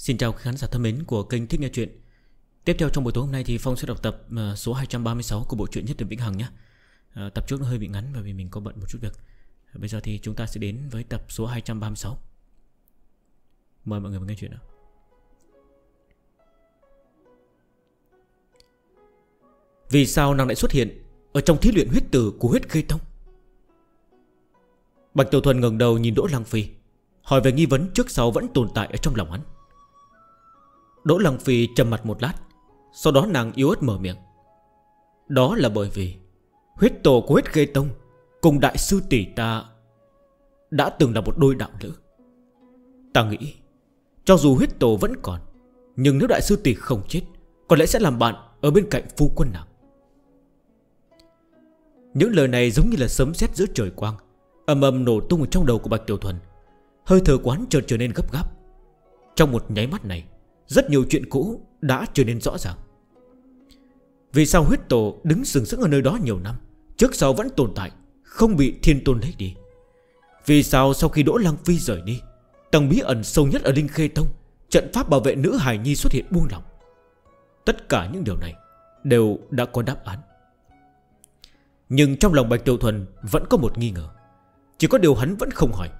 Xin chào khán giả thân mến của kênh Thích Nghe Chuyện. Tiếp theo trong buổi tối hôm nay thì Phong sẽ đọc tập ờ, số 236 của bộ truyện Nhất Điểm Vĩnh Hằng nhé. Ờ, tập trước nó hơi bị ngắn và vì mình có bận một chút việc. Bây giờ thì chúng ta sẽ đến với tập số 236 Mời mọi người nghe chuyện nào. Vì sao nàng lại xuất hiện Ở trong thí luyện huyết tử của huyết khê thông Bạch Tiểu Thuần ngừng đầu nhìn Đỗ Lăng Phi, Hỏi về nghi vấn trước sau vẫn tồn tại ở trong lòng hắn. Đỗ Lăng Phi trầm mặt một lát, Sau đó nàng yếu ớt mở miệng. Đó là bởi vì Huyết tổ của huyết ghê tông Cùng đại sư tỷ ta Đã từng là một đôi đạo nữ. Ta nghĩ, Cho dù huyết tổ vẫn còn, Nhưng nếu đại sư tỷ không chết, Có lẽ sẽ làm bạn ở bên cạnh phu quân nàng Những lời này giống như là sấm sét giữa trời quang Âm âm nổ tung trong đầu của Bạch Tiểu Thuần. Hơi thở quán chợt trở nên gấp gáp. Trong một nháy mắt này rất nhiều chuyện cũ đã trở nên rõ ràng. Vì sao huyết tổ đứng sừng sững ở nơi đó nhiều năm, Trước sau vẫn tồn tại, Không bị thiên tôn lấy đi? Vì sao sau khi Đỗ Lăng Phi rời đi, Tầng bí ẩn sâu nhất ở Linh Khê Tông, Trận pháp bảo vệ nữ Hải Nhi xuất hiện buông lỏng? Tất cả những điều này Đều đã có đáp án. Nhưng trong lòng Bạch Tiểu Thuần Vẫn có một nghi ngờ. Chỉ có điều hắn vẫn không hỏi.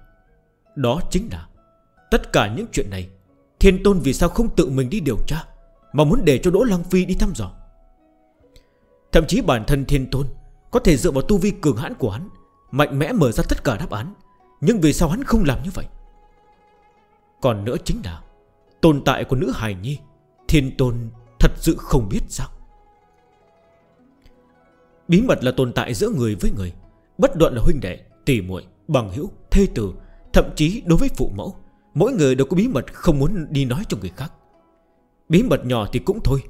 Đó chính là Tất cả những chuyện này Thiên Tôn vì sao không tự mình đi điều tra Mà muốn để cho Đỗ Lăng Phi đi thăm dò? Thậm chí bản thân Thiên Tôn Có thể dựa vào tu vi cường hãn của hắn Mạnh mẽ mở ra tất cả đáp án Nhưng vì sao hắn không làm như vậy? Còn nữa chính là Tồn tại của nữ hài nhi Thiên Tôn thật sự không biết sao? Bí mật là tồn tại giữa người với người Bất đoạn là huynh đệ, tỷ muội bằng hữu, thê tử Thậm chí đối với phụ mẫu. Mỗi người đều có bí mật không muốn đi nói cho người khác. Bí mật nhỏ thì cũng thôi,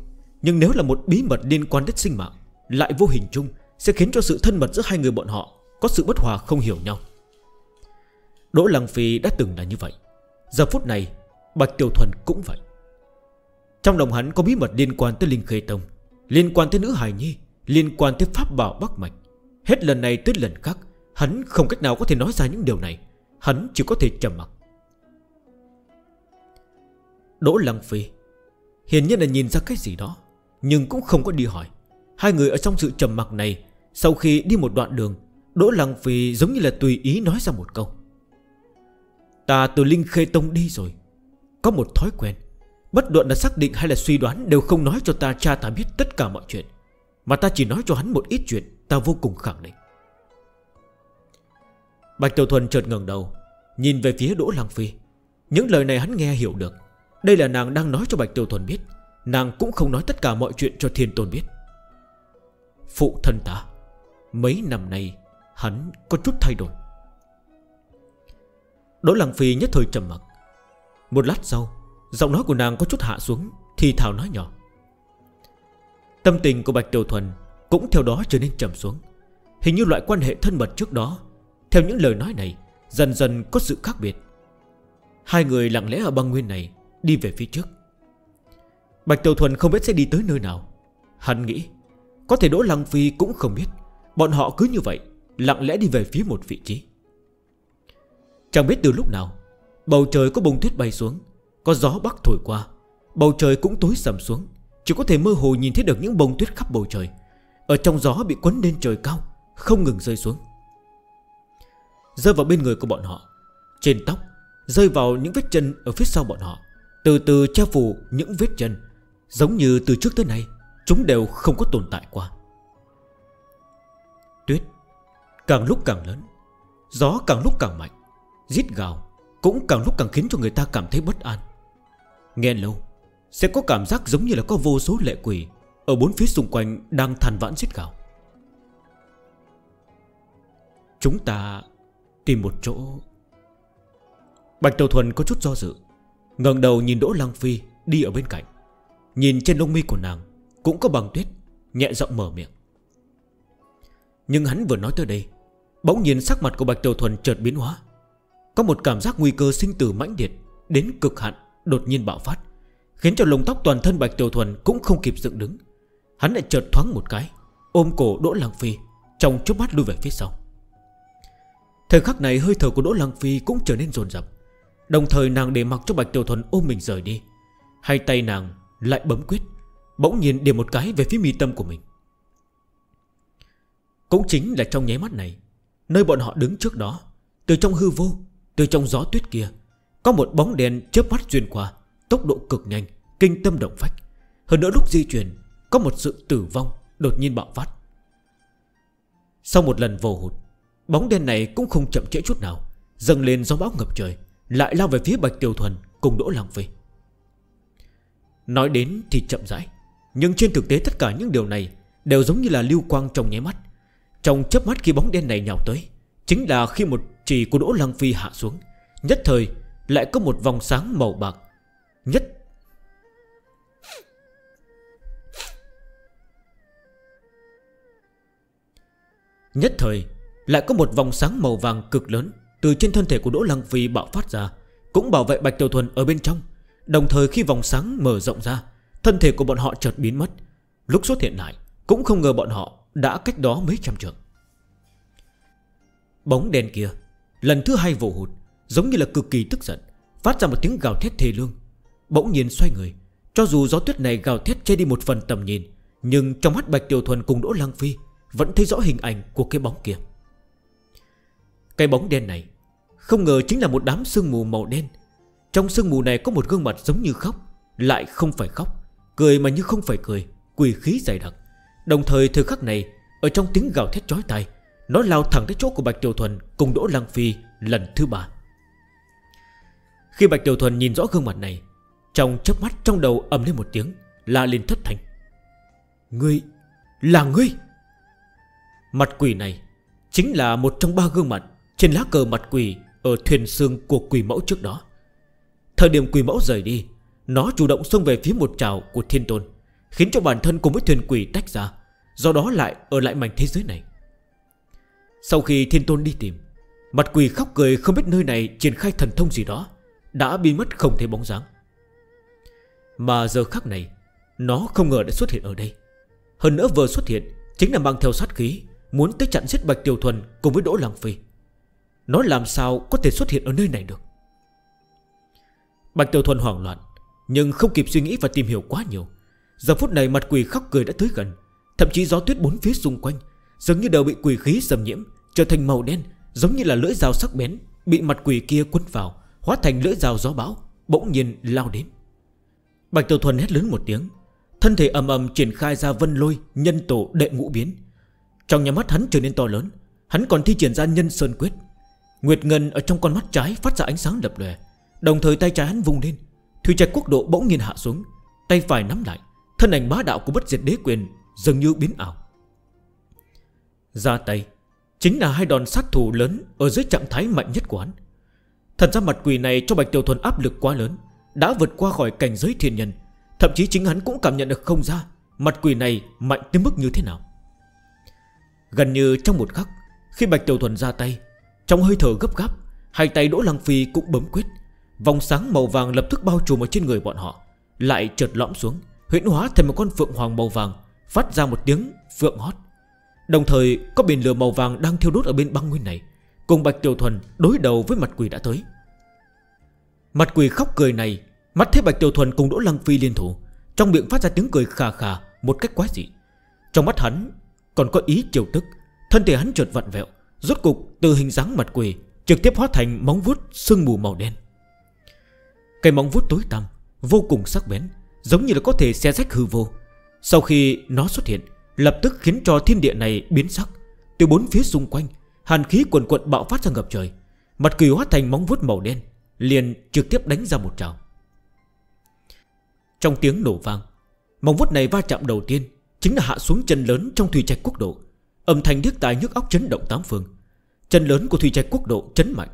Nhưng nếu là một bí mật liên quan đến sinh mạng, Lại vô hình chung, Sẽ khiến cho sự thân mật giữa hai người bọn họ Có sự bất hòa không hiểu nhau. Đỗ Lăng Phi đã từng là như vậy. Giờ phút này, Bạch Tiểu Thuần cũng vậy. Trong lòng hắn có bí mật liên quan tới Linh Khê Tông, Liên quan tới nữ Hải nhi, Liên quan tới pháp bảo Bắc Mạch. Hết lần này tới lần khác, Hắn không cách nào có thể nói ra những điều này. Hắn chỉ có thể trầm mặt Đỗ Lăng Phi. Hiển nhiên là nhìn ra cái gì đó, Nhưng cũng không có đi hỏi. Hai người ở trong sự trầm mặc này, Sau khi đi một đoạn đường, Đỗ Lăng Phi giống như là tùy ý nói ra một câu. Ta từ Linh Khê Tông đi rồi. Có một thói quen, Bất luận là xác định hay là suy đoán Đều không nói cho ta cha ta biết tất cả mọi chuyện, Mà ta chỉ nói cho hắn một ít chuyện Ta vô cùng khẳng định. Bạch Tiểu Thuần chợt ngẩng đầu, Nhìn về phía Đỗ Lăng Phi. Những lời này hắn nghe hiểu được đây là nàng đang nói cho Bạch Tiêu Thuần biết. Nàng cũng không nói tất cả mọi chuyện cho Thiên Tôn biết. Phụ thân ta, Mấy năm nay, Hắn có chút thay đổi. Đỗ Lăng Phi nhất thời trầm mặc. Một lát sau, Giọng nói của nàng có chút hạ xuống, Thì Thảo nói nhỏ. Tâm tình của Bạch Tiểu Thuần Cũng theo đó trở nên trầm xuống. Hình như loại quan hệ thân mật trước đó, Theo những lời nói này, Dần dần có sự khác biệt. Hai người lặng lẽ ở băng nguyên này Đi về phía trước. Bạch Tiểu Thuần không biết sẽ đi tới nơi nào. Hắn nghĩ, Có thể Đỗ Lăng Phi cũng không biết, Bọn họ cứ như vậy, Lặng lẽ đi về phía một vị trí. Chẳng biết từ lúc nào, Bầu trời có bông tuyết bay xuống, Có gió bắc thổi qua, Bầu trời cũng tối sầm xuống, Chỉ có thể mơ hồ nhìn thấy được những bông tuyết khắp bầu trời. Ở trong gió bị quấn lên trời cao, Không ngừng rơi xuống. Rơi vào bên người của bọn họ, Trên tóc, Rơi vào những vết chân ở phía sau bọn họ. Từ từ che phủ những vết chân, Giống như từ trước tới nay, Chúng đều không có tồn tại qua. Tuyết, Càng lúc càng lớn, Gió càng lúc càng mạnh Giết gào Cũng càng lúc càng khiến cho người ta cảm thấy bất an. Nghe lâu, Sẽ có cảm giác giống như là có vô số lệ quỷ Ở bốn phía xung quanh đang than vãn giết gào. Chúng ta tìm một chỗ. Bạch Đầu Thuần có chút do dự ngẩng đầu nhìn Đỗ Lăng Phi đi ở bên cạnh. Nhìn trên lông mi của nàng, Cũng có bằng tuyết, Nhẹ giọng mở miệng. Nhưng hắn vừa nói tới đây, Bỗng nhìn sắc mặt của Bạch Tiểu Thuần chợt biến hóa. Có một cảm giác nguy cơ sinh tử mãnh liệt, Đến cực hạn, đột nhiên bạo phát, Khiến cho lồng tóc toàn thân Bạch Tiểu Thuần Cũng không kịp dựng đứng. Hắn lại chợt thoáng một cái, Ôm cổ Đỗ Lăng Phi, Trong chút mắt lui về phía sau. Thời khắc này hơi thở của Đỗ Lăng Phi cũng trở nên dồn dập. Đồng thời nàng để mặc cho Bạch Tiểu Thuần ôm mình rời đi. Hai tay nàng lại bấm quyết, Bỗng nhiên điểm một cái về phía mi tâm của mình. Cũng chính là trong nháy mắt này, Nơi bọn họ đứng trước đó, Từ trong hư vô, Từ trong gió tuyết kia, Có một bóng đèn chớp mắt xuyên qua, Tốc độ cực nhanh, Kinh tâm động phách. Hơn nữa lúc di chuyển, Có một sự tử vong Đột nhiên bạo phát. Sau một lần vồ hụt, Bóng đen này cũng không chậm trễ chút nào, Dâng lên gió bão ngập trời. Lại lao về phía Bạch Tiểu Thuần, Cùng Đỗ Lăng Phi Nói đến thì chậm rãi, Nhưng trên thực tế tất cả những điều này Đều giống như là lưu quang trong nháy mắt. Trong chớp mắt khi bóng đen này nhào tới, Chính là khi một chỉ của Đỗ Lăng Phi hạ xuống, Nhất thời lại có một vòng sáng màu bạc, Nhất Nhất thời lại có một vòng sáng màu vàng cực lớn. Từ trên thân thể của Đỗ Lăng Phi bạo phát ra, Cũng bảo vệ Bạch Tiểu Thuần ở bên trong. Đồng thời khi vòng sáng mở rộng ra, Thân thể của bọn họ chợt biến mất. Lúc xuất hiện lại, Cũng không ngờ bọn họ đã cách đó mấy trăm trường Bóng đen kia, Lần thứ hai vồ hụt, Giống như là cực kỳ tức giận, Phát ra một tiếng gào thét thề lương. Bỗng nhiên xoay người, Cho dù gió tuyết này gào thét che đi một phần tầm nhìn, Nhưng trong mắt Bạch Tiểu Thuần cùng Đỗ Lăng Phi Vẫn thấy rõ hình ảnh của cái bóng kia. Cái bóng đen này Không ngờ chính là một đám sương mù màu đen. Trong sương mù này có một gương mặt giống như khóc, Lại không phải khóc, Cười mà như không phải cười, Quỳ khí dày đặc. Đồng thời thời khắc này, Ở trong tiếng gào thét chói tai, Nó lao thẳng tới chỗ của Bạch Tiểu Thuần Cùng Đỗ Lăng Phi lần thứ ba. Khi Bạch Tiểu Thuần nhìn rõ gương mặt này, Trong chớp mắt trong đầu ầm lên một tiếng, La lên thất thành Ngươi, Là ngươi! Mặt quỷ này Chính là một trong ba gương mặt trên lá cờ mặt quỷ Ở thuyền xương của quỷ mẫu trước đó. Thời điểm quỷ mẫu rời đi, Nó chủ động xông về phía một trào của thiên tôn, Khiến cho bản thân cùng với thuyền quỷ tách ra, Do đó lại ở lại mảnh thế giới này. Sau khi thiên tôn đi tìm, Mặt quỷ khóc cười không biết nơi này triển khai thần thông gì đó, Đã biến mất không thấy bóng dáng. Mà giờ khắc này, Nó không ngờ đã xuất hiện ở đây. Hơn nữa vừa xuất hiện, Chính là mang theo sát khí, Muốn tới chặn giết Bạch Tiểu Thuần cùng với Đỗ Lăng Phi. Nó làm sao có thể xuất hiện ở nơi này được? Bạch Tiểu Thuần hoảng loạn, Nhưng không kịp suy nghĩ và tìm hiểu quá nhiều. Giờ phút này mặt quỷ khóc cười đã tới gần, Thậm chí gió tuyết bốn phía xung quanh Giống như đều bị quỷ khí xâm nhiễm, Trở thành màu đen, Giống như là lưỡi dao sắc bén, Bị mặt quỷ kia quấn vào, Hóa thành lưỡi dao gió bão, Bỗng nhiên lao đến. Bạch Tiểu Thuần hét lớn một tiếng, Thân thể ầm ầm triển khai ra vân lôi, Nhân tổ đệ ngũ biến. Trong nhà mắt hắn trở nên to lớn, Hắn còn thi triển ra nhân sơn quyết. Nguyệt Ngân ở trong con mắt trái phát ra ánh sáng lập lè, Đồng thời tay trái hắn vùng lên. Thủy trạch quốc độ bỗng nhiên hạ xuống Tay phải nắm lại Thân ảnh bá đạo của bất diệt đế quyền dường như biến ảo. Ra tay Chính là hai đòn sát thủ lớn Ở dưới trạng thái mạnh nhất của hắn. Thật ra mặt quỷ này cho Bạch Tiểu Thuần áp lực quá lớn Đã vượt qua khỏi cảnh giới thiên nhân Thậm chí chính hắn cũng cảm nhận được không ra Mặt quỷ này mạnh tới mức như thế nào. Gần như trong một khắc Khi Bạch Tiểu Thuần ra tay trong hơi thở gấp gáp, Hai tay Đỗ Lăng Phi cũng bấm quyết. Vòng sáng màu vàng lập tức bao trùm ở trên người bọn họ, Lại trượt lõm xuống, Huyễn hóa thành một con phượng hoàng màu vàng, Phát ra một tiếng phượng hót. Đồng thời, có biển lửa màu vàng đang thiêu đốt ở bên băng nguyên này, Cùng Bạch Tiểu Thuần đối đầu với mặt quỷ đã tới. Mặt quỷ khóc cười này, Mắt thấy Bạch Tiểu Thuần cùng Đỗ Lăng Phi liên thủ, Trong miệng phát ra tiếng cười khà khà Một cách quá dị. Trong mắt hắn còn có ý chiều tức, Thân thể hắn trượt vặn vẹo Rốt cục từ hình dáng mặt quỷ Trực tiếp hóa thành móng vuốt sương mù màu đen. Cái móng vuốt tối tăm, Vô cùng sắc bén, Giống như là có thể xe rách hư vô. Sau khi nó xuất hiện, Lập tức khiến cho thiên địa này biến sắc. Từ bốn phía xung quanh, Hàn khí quần quận bạo phát ra ngập trời. Mặt quỷ hóa thành móng vuốt màu đen, Liền trực tiếp đánh ra một trào. Trong tiếng nổ vang, Móng vuốt này va chạm đầu tiên Chính là hạ xuống chân lớn trong thủy trạch quốc độ. Âm thanh điếc tài nhức óc chấn động tám phương. Chân lớn của thủy trạch quốc độ chấn mạnh,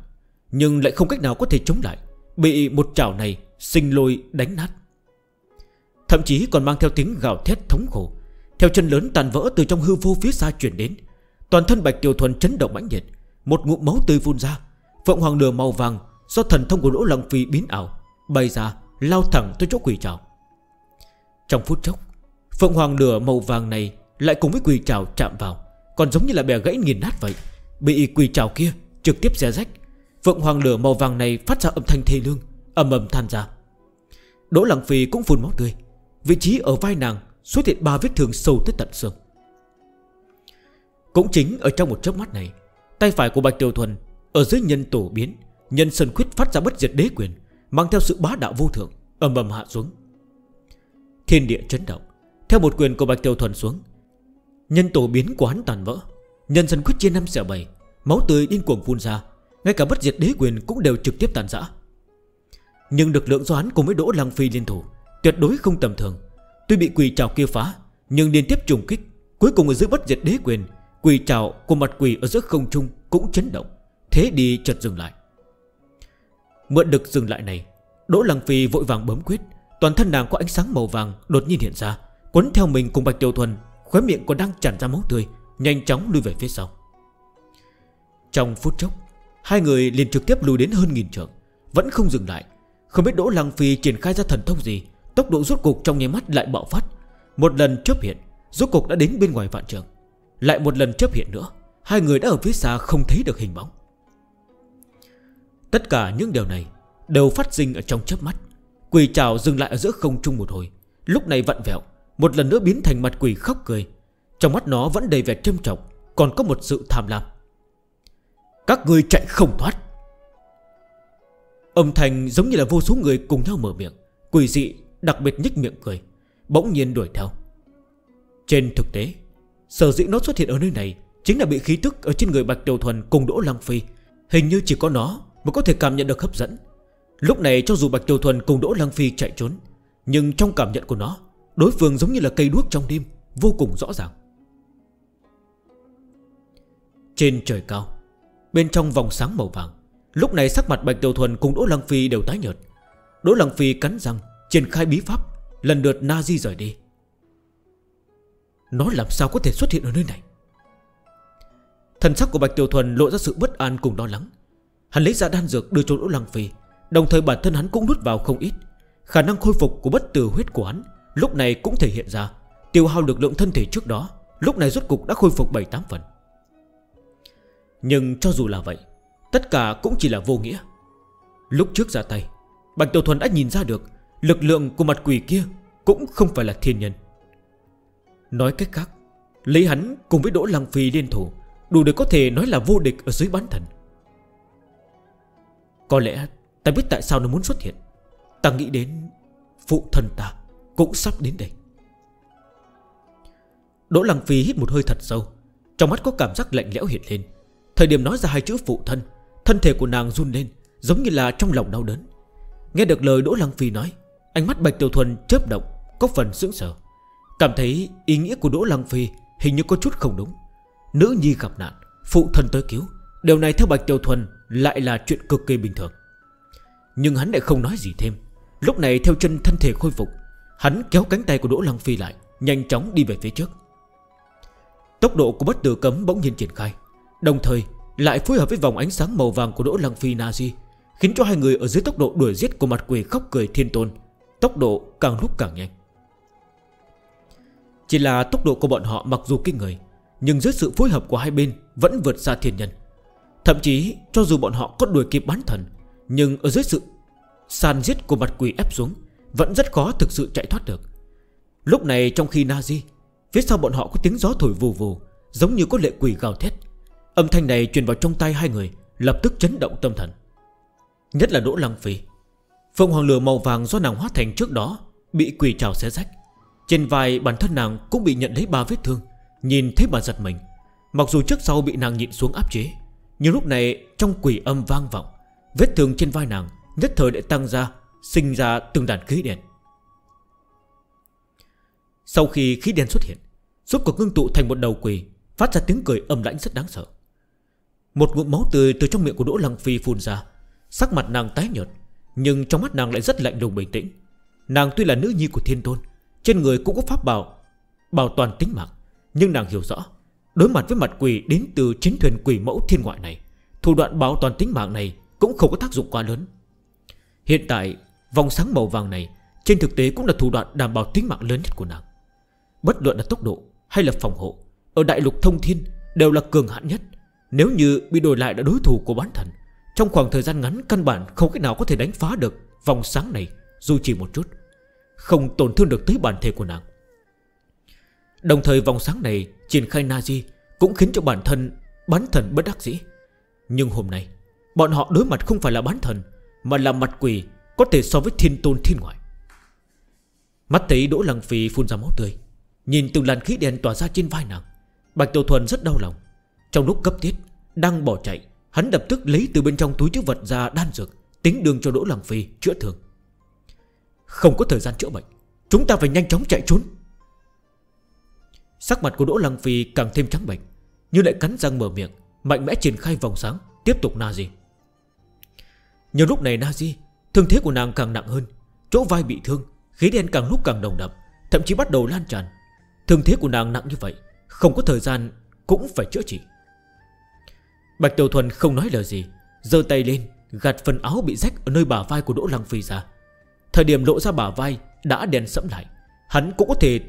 Nhưng lại không cách nào có thể chống lại, Bị một chảo này sinh lôi đánh nát. Thậm chí còn mang theo tiếng gào thét thống khổ, Theo chân lớn tàn vỡ từ trong hư vô phía xa chuyển đến. Toàn thân Bạch Tiểu Thuần chấn động mãnh nhiệt Một ngụm máu tươi phun ra, Phượng hoàng lửa màu vàng Do thần thông của Đỗ Lăng Phi biến ảo, Bay ra, lao thẳng tới chỗ quỷ trào Trong phút chốc, Phượng hoàng lửa màu vàng này Lại cùng với quỷ trào chạm vào. Còn giống như là bè gãy nghìn nát vậy. Bị quỳ trào kia trực tiếp xé rách. Phượng hoàng lửa màu vàng này phát ra âm thanh thê lương, Âm ầm than ra. Đỗ Lặng Phi cũng phun máu tươi. Vị trí ở vai nàng xuất hiện ba vết thương sâu tới tận xương. Cũng chính ở trong một chớp mắt này, Tay phải của Bạch Tiểu Thuần Ở dưới nhân tổ biến, Nhân sân khuyết phát ra bất diệt đế quyền, Mang theo sự bá đạo vô thượng, Âm ầm hạ xuống. Thiên địa chấn động, Theo một quyền của Bạch Tiểu Thuần xuống Nhân tổ biến quán tàn vỡ. Nhân dân khuyết chia năm xẻ bảy. Máu tươi điên cuồng phun ra. Ngay cả bất diệt đế quyền cũng đều trực tiếp tàn giã. Nhưng lực lượng do hắn cùng với Đỗ Lăng Phi liên thủ, Tuyệt đối không tầm thường. Tuy bị quỷ trào kia phá, Nhưng liên tiếp trùng kích, Cuối cùng ở giữa bất diệt đế quyền Quỷ trào cùng mặt quỷ ở giữa không trung cũng chấn động. Thế đi chợt dừng lại. Mượn được dừng lại này, Đỗ Lăng Phi vội vàng bấm quyết. Toàn thân nàng có ánh sáng màu vàng đột nhiên hiện ra, Quấn theo mình cùng Bạch Tiêu Thuần Khóe miệng còn đang tràn ra máu tươi, Nhanh chóng lui về phía sau. Trong phút chốc, Hai người liền trực tiếp lùi đến hơn nghìn trượng, Vẫn không dừng lại. Không biết Đỗ Lăng Phi triển khai ra thần thông gì, Tốc độ rút cục trong nháy mắt lại bạo phát. Một lần chấp hiện, Rút cục đã đến bên ngoài vạn trường. Lại một lần chấp hiện nữa, Hai người đã ở phía xa không thấy được hình bóng. Tất cả những điều này Đều phát sinh ở trong chớp mắt. Quỳ trào dừng lại ở giữa không trung một hồi, Lúc này vặn vẹo một lần nữa biến thành mặt quỷ khóc cười. Trong mắt nó vẫn đầy vẻ trâm trọng, Còn có một sự tham lam. Các người chạy không thoát. Âm thanh giống như là vô số người cùng nhau mở miệng. Quỷ dị, đặc biệt nhích miệng cười, Bỗng nhiên đuổi theo. Trên thực tế, Sở dĩ nó xuất hiện ở nơi này Chính là bị khí tức ở trên người Bạch Tiểu Thuần cùng Đỗ Lăng Phi. Hình như chỉ có nó Mới có thể cảm nhận được hấp dẫn. Lúc này cho dù Bạch Tiểu Thuần cùng Đỗ Lăng Phi chạy trốn, Nhưng trong cảm nhận của nó Đối phương giống như là cây đuốc trong đêm, Vô cùng rõ ràng. Trên trời cao, Bên trong vòng sáng màu vàng, Lúc này sắc mặt Bạch Tiểu Thuần cùng Đỗ Lăng Phi đều tái nhợt. Đỗ Lăng Phi cắn răng, Triển khai bí pháp, Lần lượt Nazi rời đi. Nó làm sao có thể xuất hiện ở nơi này? Thần sắc của Bạch Tiểu Thuần lộ ra sự bất an cùng lo lắng. Hắn lấy ra đan dược đưa cho Đỗ Lăng Phi, Đồng thời bản thân hắn cũng nuốt vào không ít. Khả năng khôi phục của bất tử huyết của hắn Lúc này cũng thể hiện ra. Tiêu hao lực lượng thân thể trước đó, Lúc này rốt cục đã khôi phục 7-8 phần. Nhưng cho dù là vậy, Tất cả cũng chỉ là vô nghĩa. Lúc trước ra tay, Bạch Đầu Thuần đã nhìn ra được Lực lượng của mặt quỷ kia Cũng không phải là thiên nhân. Nói cách khác, Lấy hắn cùng với Đỗ Lăng Phi liên thủ, Đủ để có thể nói là vô địch ở dưới bán thần. Có lẽ ta biết tại sao nó muốn xuất hiện. Ta nghĩ đến phụ thân ta. Cũng sắp đến đây. Đỗ Lăng Phi hít một hơi thật sâu, Trong mắt có cảm giác lạnh lẽo hiện lên. Thời điểm nói ra hai chữ phụ thân Thân thể của nàng run lên, Giống như là trong lòng đau đớn. Nghe được lời Đỗ Lăng Phi nói, Ánh mắt Bạch Tiểu Thuần chớp động, Có phần sững sờ. Cảm thấy ý nghĩa của Đỗ Lăng Phi Hình như có chút không đúng. Nữ nhi gặp nạn, Phụ thân tới cứu, Điều này theo Bạch Tiểu Thuần Lại là chuyện cực kỳ bình thường. Nhưng hắn lại không nói gì thêm. Lúc này theo chân thân thể khôi phục Hắn kéo cánh tay của Đỗ Lăng Phi lại, Nhanh chóng đi về phía trước. Tốc độ của bất tử cấm bỗng nhiên triển khai, Đồng thời lại phối hợp với vòng ánh sáng màu vàng của Đỗ Lăng Phi Nazi Khiến cho hai người ở dưới tốc độ đuổi giết của mặt quỷ khóc cười thiên tôn, Tốc độ càng lúc càng nhanh. Chỉ là tốc độ của bọn họ mặc dù kinh người, Nhưng dưới sự phối hợp của hai bên vẫn vượt xa thiên nhân. Thậm chí, cho dù bọn họ có đuổi kịp bán thần, Nhưng ở dưới sự sàn giết của mặt quỷ ép xuống vẫn rất khó thực sự chạy thoát được. Lúc này trong khi Nazi, Phía sau bọn họ có tiếng gió thổi vù vù, Giống như có lệ quỷ gào thét. Âm thanh này truyền vào trong tay hai người, Lập tức chấn động tâm thần. Nhất là Đỗ Lăng Phi. Phượng hoàng lửa màu vàng do nàng hóa thành trước đó, Bị quỷ trào xé rách. Trên vai bản thân nàng cũng bị nhận lấy ba vết thương, Nhìn thấy bà giật mình. Mặc dù trước sau bị nàng nhịn xuống áp chế, Nhưng lúc này trong quỷ âm vang vọng, Vết thương trên vai nàng Nhất thời đã tăng ra Sinh ra từng đàn khí đen Sau khi khí đen xuất hiện Suốt cuộc ngưng tụ thành một đầu quỷ Phát ra tiếng cười âm lãnh rất đáng sợ. Một ngụm máu tươi từ trong miệng của Đỗ Lăng Phi phun ra, Sắc mặt nàng tái nhợt, Nhưng trong mắt nàng lại rất lạnh lùng bình tĩnh. Nàng tuy là nữ nhi của thiên tôn, Trên người cũng có pháp bảo Bảo toàn tính mạng, Nhưng nàng hiểu rõ, Đối mặt với mặt quỷ đến từ chính thuyền quỷ mẫu thiên ngoại này, Thủ đoạn bảo toàn tính mạng này Cũng không có tác dụng quá lớn. Hiện tại Vòng sáng màu vàng này Trên thực tế cũng là thủ đoạn đảm bảo tính mạng lớn nhất của nàng. Bất luận là tốc độ hay là phòng hộ, Ở đại lục thông thiên đều là cường hạn nhất. Nếu như bị đổi lại là đối thủ của bán thần, Trong khoảng thời gian ngắn căn bản không cách nào có thể đánh phá được vòng sáng này, Dù chỉ một chút, Không tổn thương được tới bản thể của nàng. Đồng thời vòng sáng này triển khai Nazi Cũng khiến cho bản thân, bán thần bất đắc dĩ. Nhưng hôm nay, Bọn họ đối mặt không phải là bán thần, Mà là mặt quỷ có thể so với thiên tôn thiên ngoại. Mắt thấy Đỗ Lăng Phi phun ra máu tươi, Nhìn từng làn khí đen tỏa ra trên vai nàng. Bạch Tiểu Thuần rất đau lòng. Trong lúc cấp thiết, Đang bỏ chạy, Hắn đập tức lấy từ bên trong túi chữ vật ra đan dược, Tính đường cho Đỗ Lăng Phi chữa thương. Không có thời gian chữa bệnh, Chúng ta phải nhanh chóng chạy trốn. Sắc mặt của Đỗ Lăng Phi càng thêm trắng bệnh Nhưng lại cắn răng mở miệng, Mạnh mẽ triển khai vòng sáng, Tiếp tục nazi di. Nhưng lúc này nazi Thương thế của nàng càng nặng hơn, Chỗ vai bị thương, Khí đen càng lúc càng đồng đậm, Thậm chí bắt đầu lan tràn. Thương thế của nàng nặng như vậy, Không có thời gian cũng phải chữa trị. Bạch Tiểu Thuần không nói lời gì Dơ tay lên, gạt phần áo bị rách Ở nơi bả vai của Đỗ Lăng Phi ra. Thời điểm lộ ra bả vai đã đen sẫm lại, Hắn cũng có thể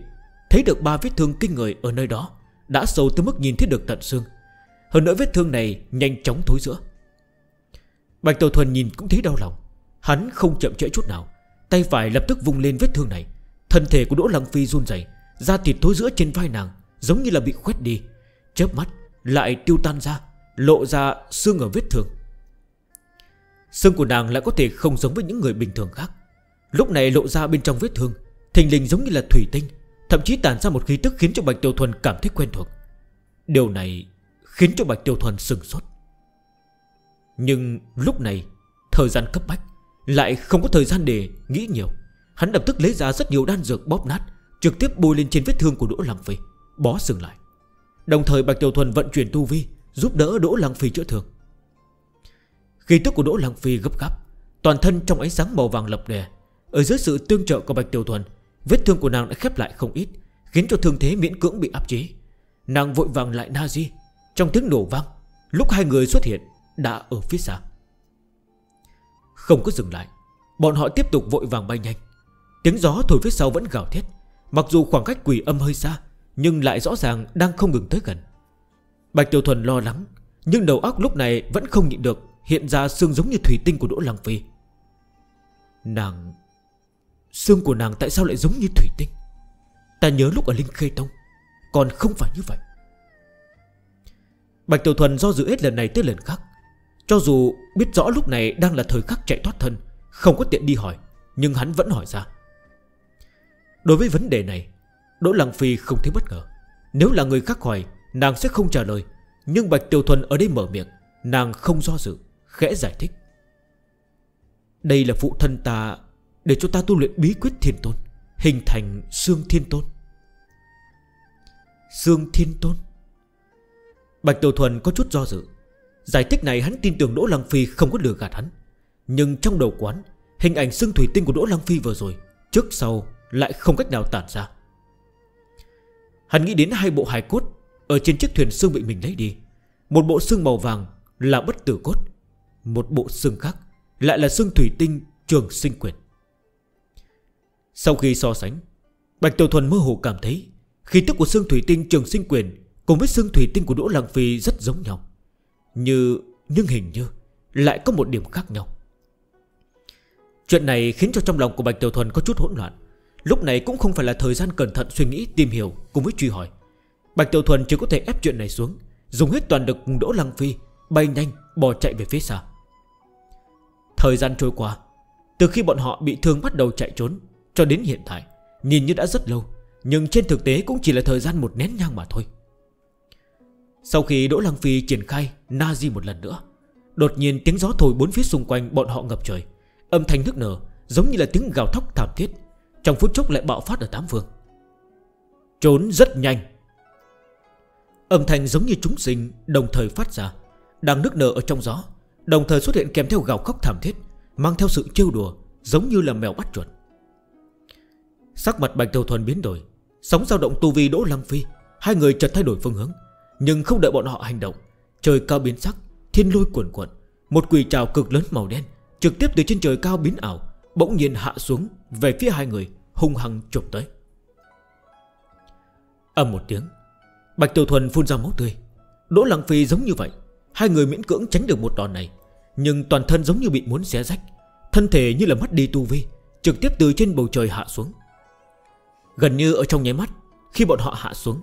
thấy được ba vết thương kinh người ở nơi đó, Đã sâu tới mức nhìn thấy được tận xương. Hơn nữa vết thương này nhanh chóng thối giữa. Bạch Tiểu Thuần nhìn cũng thấy đau lòng. Hắn không chậm trễ chút nào. Tay phải lập tức vùng lên vết thương này. Thân thể của Đỗ Lăng Phi run dày Da thịt thối giữa trên vai nàng Giống như là bị khuét đi. Chớp mắt, lại tiêu tan ra, Lộ ra xương ở vết thương. Xương của nàng lại có thể không giống với những người bình thường khác. Lúc này lộ ra bên trong vết thương, Thình lình giống như là thủy tinh, Thậm chí tàn ra một khí tức khiến cho Bạch Tiêu Thuần cảm thấy quen thuộc. Điều này khiến cho Bạch Tiêu Thuần sừng sốt. Nhưng lúc này, Thời gian cấp bách lại không có thời gian để nghĩ nhiều. Hắn lập tức lấy ra rất nhiều đan dược bóp nát Trực tiếp bôi lên trên vết thương của Đỗ Lăng Phi Bó sừng lại. Đồng thời Bạch Tiểu Thuần vận chuyển tu vi Giúp đỡ Đỗ Lăng Phi chữa thương. Khi tức của Đỗ Lăng Phi gấp gáp Toàn thân trong ánh sáng màu vàng lập đè Ở dưới sự tương trợ của Bạch Tiểu Thuần Vết thương của nàng đã khép lại không ít Khiến cho thương thế miễn cưỡng bị áp chế. Nàng vội vàng lại nazi, Trong tiếng nổ vang Lúc hai người xuất hiện Đã ở phía xa. Không có dừng lại. Bọn họ tiếp tục vội vàng bay nhanh. Tiếng gió thổi phía sau vẫn gào thét. Mặc dù khoảng cách quỷ âm hơi xa, Nhưng lại rõ ràng đang không ngừng tới gần. Bạch Tiểu Thuần lo lắng, Nhưng đầu óc lúc này vẫn không nhịn được, Hiện ra xương giống như thủy tinh của Đỗ Lăng Phi. Nàng, Xương của nàng tại sao lại giống như thủy tinh? Ta nhớ lúc ở Linh Khê Tông, Còn không phải như vậy. Bạch Tiểu Thuần do dự hết lần này tới lần khác. Cho dù biết rõ lúc này đang là thời khắc chạy thoát thân, Không có tiện đi hỏi, Nhưng hắn vẫn hỏi ra. Đối với vấn đề này, Đỗ Lăng Phi không thấy bất ngờ. Nếu là người khác hỏi, Nàng sẽ không trả lời, Nhưng Bạch Tiêu Thuần ở đây mở miệng, Nàng không do dự, Khẽ giải thích. Đây là phụ thân ta, Để cho ta tu luyện bí quyết thiên tôn, Hình thành xương thiên tôn. Xương thiên tôn? Bạch Tiểu Thuần có chút do dự. Giải thích này hắn tin tưởng Đỗ Lăng Phi không có lừa gạt hắn. Nhưng trong đầu quán, Hình ảnh xương thủy tinh của Đỗ Lăng Phi vừa rồi, Trước sau lại không cách nào tản ra. Hắn nghĩ đến hai bộ hài cốt Ở trên chiếc thuyền xương bị mình lấy đi. Một bộ xương màu vàng là bất tử cốt, Một bộ xương khác Lại là xương thủy tinh trường sinh quyền. Sau khi so sánh, Bạch Tiểu Thuần mơ hồ cảm thấy Khí tức của xương thủy tinh trường sinh quyền Cùng với xương thủy tinh của Đỗ Lăng Phi rất giống nhau. Như, Nhưng hình như Lại có một điểm khác nhau. Chuyện này khiến cho trong lòng của Bạch Tiểu Thuần có chút hỗn loạn. Lúc này cũng không phải là thời gian cẩn thận suy nghĩ, tìm hiểu cùng với truy hỏi. Bạch Tiểu Thuần chỉ có thể ép chuyện này xuống, Dùng hết toàn lực cùng Đỗ Lăng Phi, Bay nhanh, bò chạy về phía xa. Thời gian trôi qua, Từ khi bọn họ bị thương bắt đầu chạy trốn, Cho đến hiện tại, Nhìn như đã rất lâu, Nhưng trên thực tế cũng chỉ là thời gian một nén nhang mà thôi. Sau khi Đỗ Lăng Phi triển khai Nazi một lần nữa, Đột nhiên tiếng gió thổi bốn phía xung quanh bọn họ ngập trời. Âm thanh nước nở, Giống như là tiếng gào thóc thảm thiết. Trong phút chốc lại bạo phát ở tám phương. Trốn rất nhanh. Âm thanh giống như chúng sinh Đồng thời phát ra, Đang nước nở ở trong gió, Đồng thời xuất hiện kèm theo gào khóc thảm thiết, Mang theo sự trêu đùa, Giống như là mèo bắt chuột. Sắc mặt Bạch Đầu Thuần biến đổi, Sóng dao động tu vi Đỗ Lăng Phi, Hai người chợt thay đổi phương hướng. Nhưng không đợi bọn họ hành động, Trời cao biến sắc, Thiên lôi cuộn cuộn, Một quỷ trào cực lớn màu đen Trực tiếp từ trên trời cao biến ảo, Bỗng nhiên hạ xuống Về phía hai người, Hung hăng chụp tới. Âm một tiếng, Bạch Tiểu Thuần phun ra máu tươi. Đỗ Lăng Phi giống như vậy, Hai người miễn cưỡng tránh được một đòn này, Nhưng toàn thân giống như bị muốn xé rách, Thân thể như là mất đi tu vi, Trực tiếp từ trên bầu trời hạ xuống. Gần như ở trong nháy mắt, Khi bọn họ hạ xuống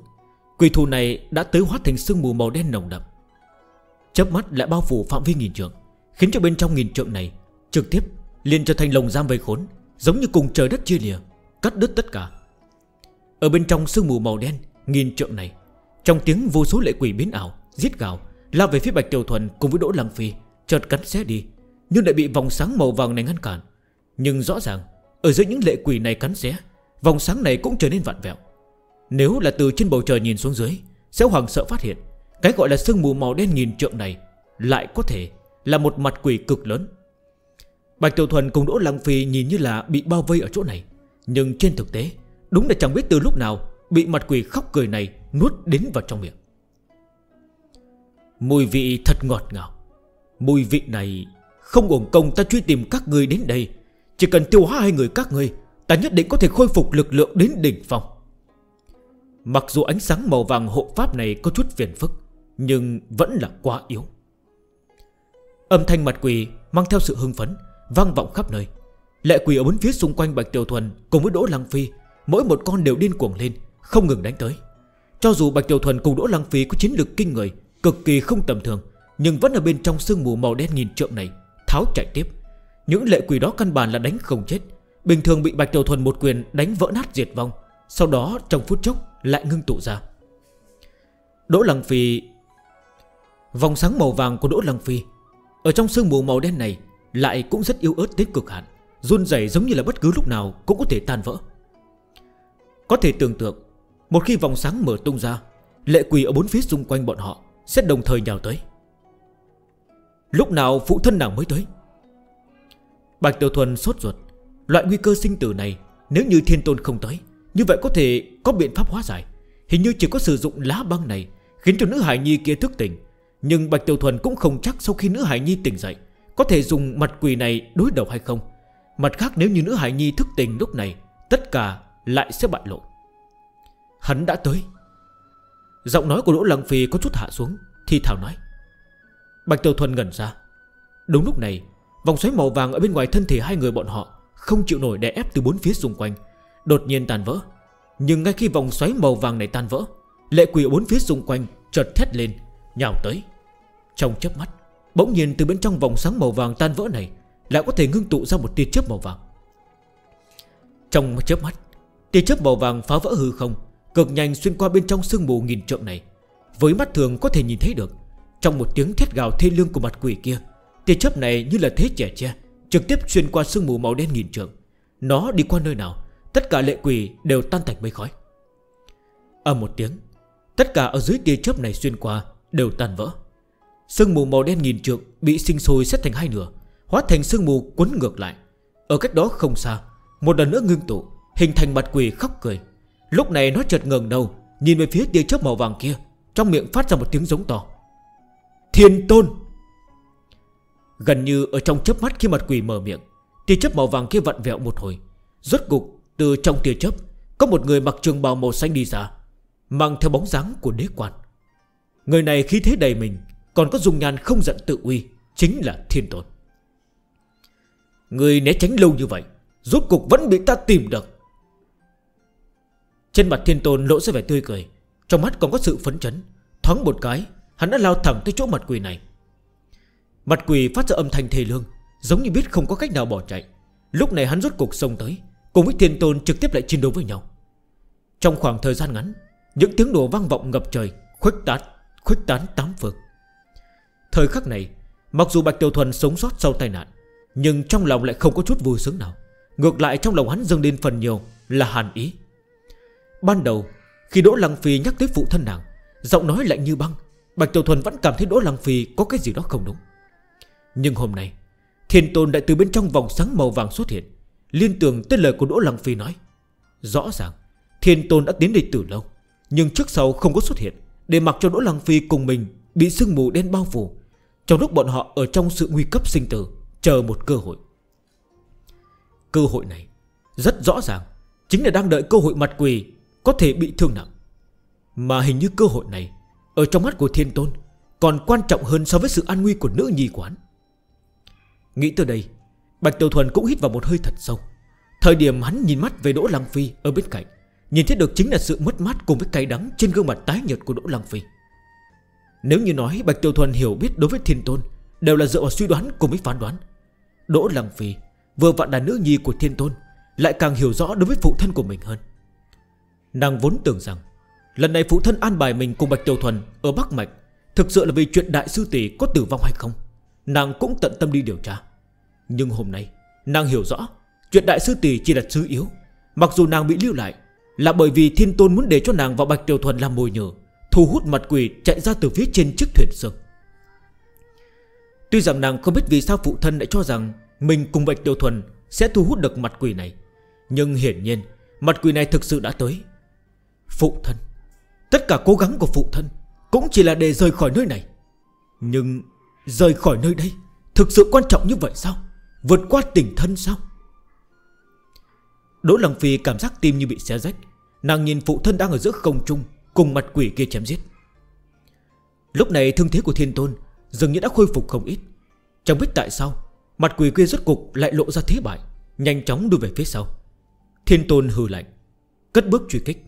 Quỷ thù này đã tứ hóa thành sương mù màu đen nồng đậm. Chớp mắt lại bao phủ phạm vi nghìn trượng, Khiến cho bên trong nghìn trượng này Trực tiếp liền trở thành lồng giam vây khốn, Giống như cùng trời đất chia lìa, Cắt đứt tất cả. Ở bên trong sương mù màu đen, Nghìn trượng này, Trong tiếng vô số lệ quỷ biến ảo, Giết gào, Lao về phía Bạch Tiểu Thuần cùng với Đỗ Lăng Phi, Chợt cắn xé đi, Nhưng lại bị vòng sáng màu vàng này ngăn cản. Nhưng rõ ràng, Ở giữa những lệ quỷ này cắn xé, Vòng sáng này cũng trở nên vạn vẹo. Nếu là từ trên bầu trời nhìn xuống dưới, Sẽ hoàng sợ phát hiện. Cái gọi là sương mù màu đen nhìn trượng này Lại có thể là một mặt quỷ cực lớn. Bạch Tiểu Thuần cùng Đỗ Lăng Phi nhìn như là bị bao vây ở chỗ này. Nhưng trên thực tế, Đúng là chẳng biết từ lúc nào Bị mặt quỷ khóc cười này nuốt đến vào trong miệng. Mùi vị thật ngọt ngào. Mùi vị này Không ổn công ta truy tìm các người đến đây. Chỉ cần tiêu hóa hai người các người Ta nhất định có thể khôi phục lực lượng đến đỉnh phòng Mặc dù ánh sáng màu vàng hộ pháp này có chút phiền phức, Nhưng vẫn là quá yếu. Âm thanh mặt quỷ mang theo sự hưng phấn, Vang vọng khắp nơi. Lệ quỷ ở bốn phía xung quanh Bạch Tiểu Thuần Cùng với Đỗ Lăng Phi, Mỗi một con đều điên cuồng lên, Không ngừng đánh tới. Cho dù Bạch Tiểu Thuần cùng Đỗ Lăng Phi có chiến lực kinh người, Cực kỳ không tầm thường, Nhưng vẫn ở bên trong sương mù màu đen nghìn trượng này, Tháo chạy tiếp. Những lệ quỷ đó căn bản là đánh không chết. Bình thường bị Bạch Tiểu Thuần một quyền đánh vỡ nát diệt vong. Sau đó, trong phút chốc lại ngưng tụ ra. Đỗ Lăng Phi, Vòng sáng màu vàng của Đỗ Lăng Phi Ở trong sương mù màu đen này Lại cũng rất yếu ớt đến cực hạn, Run rẩy giống như là bất cứ lúc nào cũng có thể tan vỡ. Có thể tưởng tượng, Một khi vòng sáng mở tung ra, Lệ quỳ ở bốn phía xung quanh bọn họ Sẽ đồng thời nhào tới. Lúc nào phụ thân nàng mới tới? Bạch Tiểu Thuần sốt ruột, Loại nguy cơ sinh tử này Nếu như thiên tôn không tới như vậy có thể có biện pháp hóa giải. Hình như chỉ có sử dụng lá băng này Khiến cho nữ hải nhi kia thức tỉnh. Nhưng Bạch Tiểu Thuần cũng không chắc sau khi nữ hải nhi tỉnh dậy, Có thể dùng mặt quỷ này đối đầu hay không. Mặt khác, nếu như nữ hải nhi thức tỉnh lúc này, Tất cả lại sẽ bại lộ. Hắn đã tới. Giọng nói của Đỗ Lăng Phi có chút hạ xuống, Thì Thảo nói. Bạch Tiểu Thuần ngẩn ra. Đúng lúc này, Vòng xoáy màu vàng ở bên ngoài thân thể hai người bọn họ Không chịu nổi đè ép từ bốn phía xung quanh. Đột nhiên tan vỡ. Nhưng ngay khi vòng xoáy màu vàng này tan vỡ, Lệ quỷ ở bốn phía xung quanh chợt thét lên, Nhào tới. Trong chớp mắt, Bỗng nhiên từ bên trong vòng sáng màu vàng tan vỡ này Lại có thể ngưng tụ ra một tia chớp màu vàng. Trong chớp mắt, Tia chớp màu vàng phá vỡ hư không, Cực nhanh xuyên qua bên trong sương mù nghìn trượng này. Với mắt thường có thể nhìn thấy được, Trong một tiếng thét gào thê lương của mặt quỷ kia, Tia chớp này như là thế trẻ tre Trực tiếp xuyên qua sương mù màu đen nghìn trượng. Nó đi qua nơi nào? Tất cả lệ quỷ đều tan thành mây khói. Ở một tiếng, Tất cả ở dưới tia chớp này xuyên qua Đều tan vỡ. Sương mù màu đen nghìn trượng bị sinh sôi xét thành hai nửa, Hóa thành sương mù quấn ngược lại. Ở cách đó không xa, Một lần nữa ngưng tụ, Hình thành mặt quỷ khóc cười. Lúc này nó chợt ngừng đầu, Nhìn về phía tia chớp màu vàng kia, Trong miệng phát ra một tiếng giống to. Thiên tôn! Gần như ở trong chớp mắt khi mặt quỷ mở miệng, Tia chớp màu vàng kia vặn vẹo một hồi, Rốt cục từ trong tia chấp Có một người mặc trường bào màu xanh đi ra, Mang theo bóng dáng của đế quan. Người này khí thế đầy mình, Còn có dùng nhan không giận tự uy, Chính là thiên tôn. Người né tránh lâu như vậy, Rốt cục vẫn bị ta tìm được. Trên mặt thiên tôn lỗ ra vẻ tươi cười, Trong mắt còn có sự phấn chấn. Thoáng một cái, Hắn đã lao thẳng tới chỗ mặt quỷ này. Mặt quỷ phát ra âm thanh thề lương, Giống như biết không có cách nào bỏ chạy. Lúc này hắn rốt cục xông tới Cùng với thiên tôn trực tiếp lại chiến đấu với nhau. Trong khoảng thời gian ngắn Những tiếng nổ vang vọng ngập trời Khuếch tán, khuếch tán tám phương. Thời khắc này Mặc dù Bạch Tiểu Thuần sống sót sau tai nạn Nhưng trong lòng lại không có chút vui sướng nào. Ngược lại trong lòng hắn dâng lên phần nhiều Là hàn ý. Ban đầu khi Đỗ Lăng Phi nhắc tới phụ thân nàng Giọng nói lạnh như băng Bạch Tiểu Thuần vẫn cảm thấy Đỗ Lăng Phi có cái gì đó không đúng. Nhưng hôm nay Thiên Tôn đã từ bên trong vòng sáng màu vàng xuất hiện. Liên tưởng tới lời của Đỗ Lăng Phi nói. Rõ ràng, Thiên Tôn đã tiến đi từ lâu, Nhưng trước sau không có xuất hiện, Để mặc cho Đỗ Lăng Phi cùng mình Bị sương mù đen bao phủ, Trong lúc bọn họ ở trong sự nguy cấp sinh tử, Chờ một cơ hội. Cơ hội này, Rất rõ ràng, Chính là đang đợi cơ hội mặt quỳ Có thể bị thương nặng. Mà hình như cơ hội này, Ở trong mắt của Thiên Tôn, Còn quan trọng hơn so với sự an nguy của nữ nhi quán. Nghĩ tới đây Bạch Tiểu Thuần cũng hít vào một hơi thật sâu. Thời điểm hắn nhìn mắt về Đỗ Lăng Phi Ở bên cạnh, Nhìn thấy được chính là sự mất mát cùng với cay đắng Trên gương mặt tái nhật của Đỗ Lăng Phi. Nếu như nói Bạch Tiểu Thuần hiểu biết đối với Thiên Tôn, Đều là dựa vào suy đoán cùng với phán đoán. Đỗ Lăng Phi, Vừa vặn là nữ nhi của Thiên Tôn, Lại càng hiểu rõ đối với phụ thân của mình hơn. Nàng vốn tưởng rằng, Lần này phụ thân an bài mình cùng Bạch Tiểu Thuần Ở Bắc Mạch Thực sự là vì chuyện đại sư tỷ có tử vong hay không, Nàng cũng tận tâm đi điều tra. Nhưng hôm nay, Nàng hiểu rõ, Chuyện đại sư tỷ chỉ là sứ yếu. Mặc dù nàng bị lưu lại, Là bởi vì thiên tôn muốn để cho nàng vào Bạch Tiểu Thuần làm mồi nhờ, Thu hút mặt quỷ chạy ra từ phía trên chiếc thuyền sông. Tuy rằng nàng không biết vì sao phụ thân lại cho rằng Mình cùng Bạch Tiểu Thuần sẽ thu hút được mặt quỷ này, Nhưng hiển nhiên Mặt quỷ này thực sự đã tới. Phụ thân, Tất cả cố gắng của phụ thân Cũng chỉ là để rời khỏi nơi này. Nhưng rời khỏi nơi đây Thực sự quan trọng như vậy sao? Vượt qua tình thân sao? Đỗ Lăng Phi cảm giác tim như bị xé rách. Nàng nhìn phụ thân đang ở giữa không trung, Cùng mặt quỷ kia chém giết. Lúc này thương thế của thiên tôn Dường như đã khôi phục không ít. Chẳng biết tại sao, Mặt quỷ kia rốt cục lại lộ ra thế bại, Nhanh chóng đưa về phía sau. Thiên tôn hừ lạnh, Cất bước truy kích.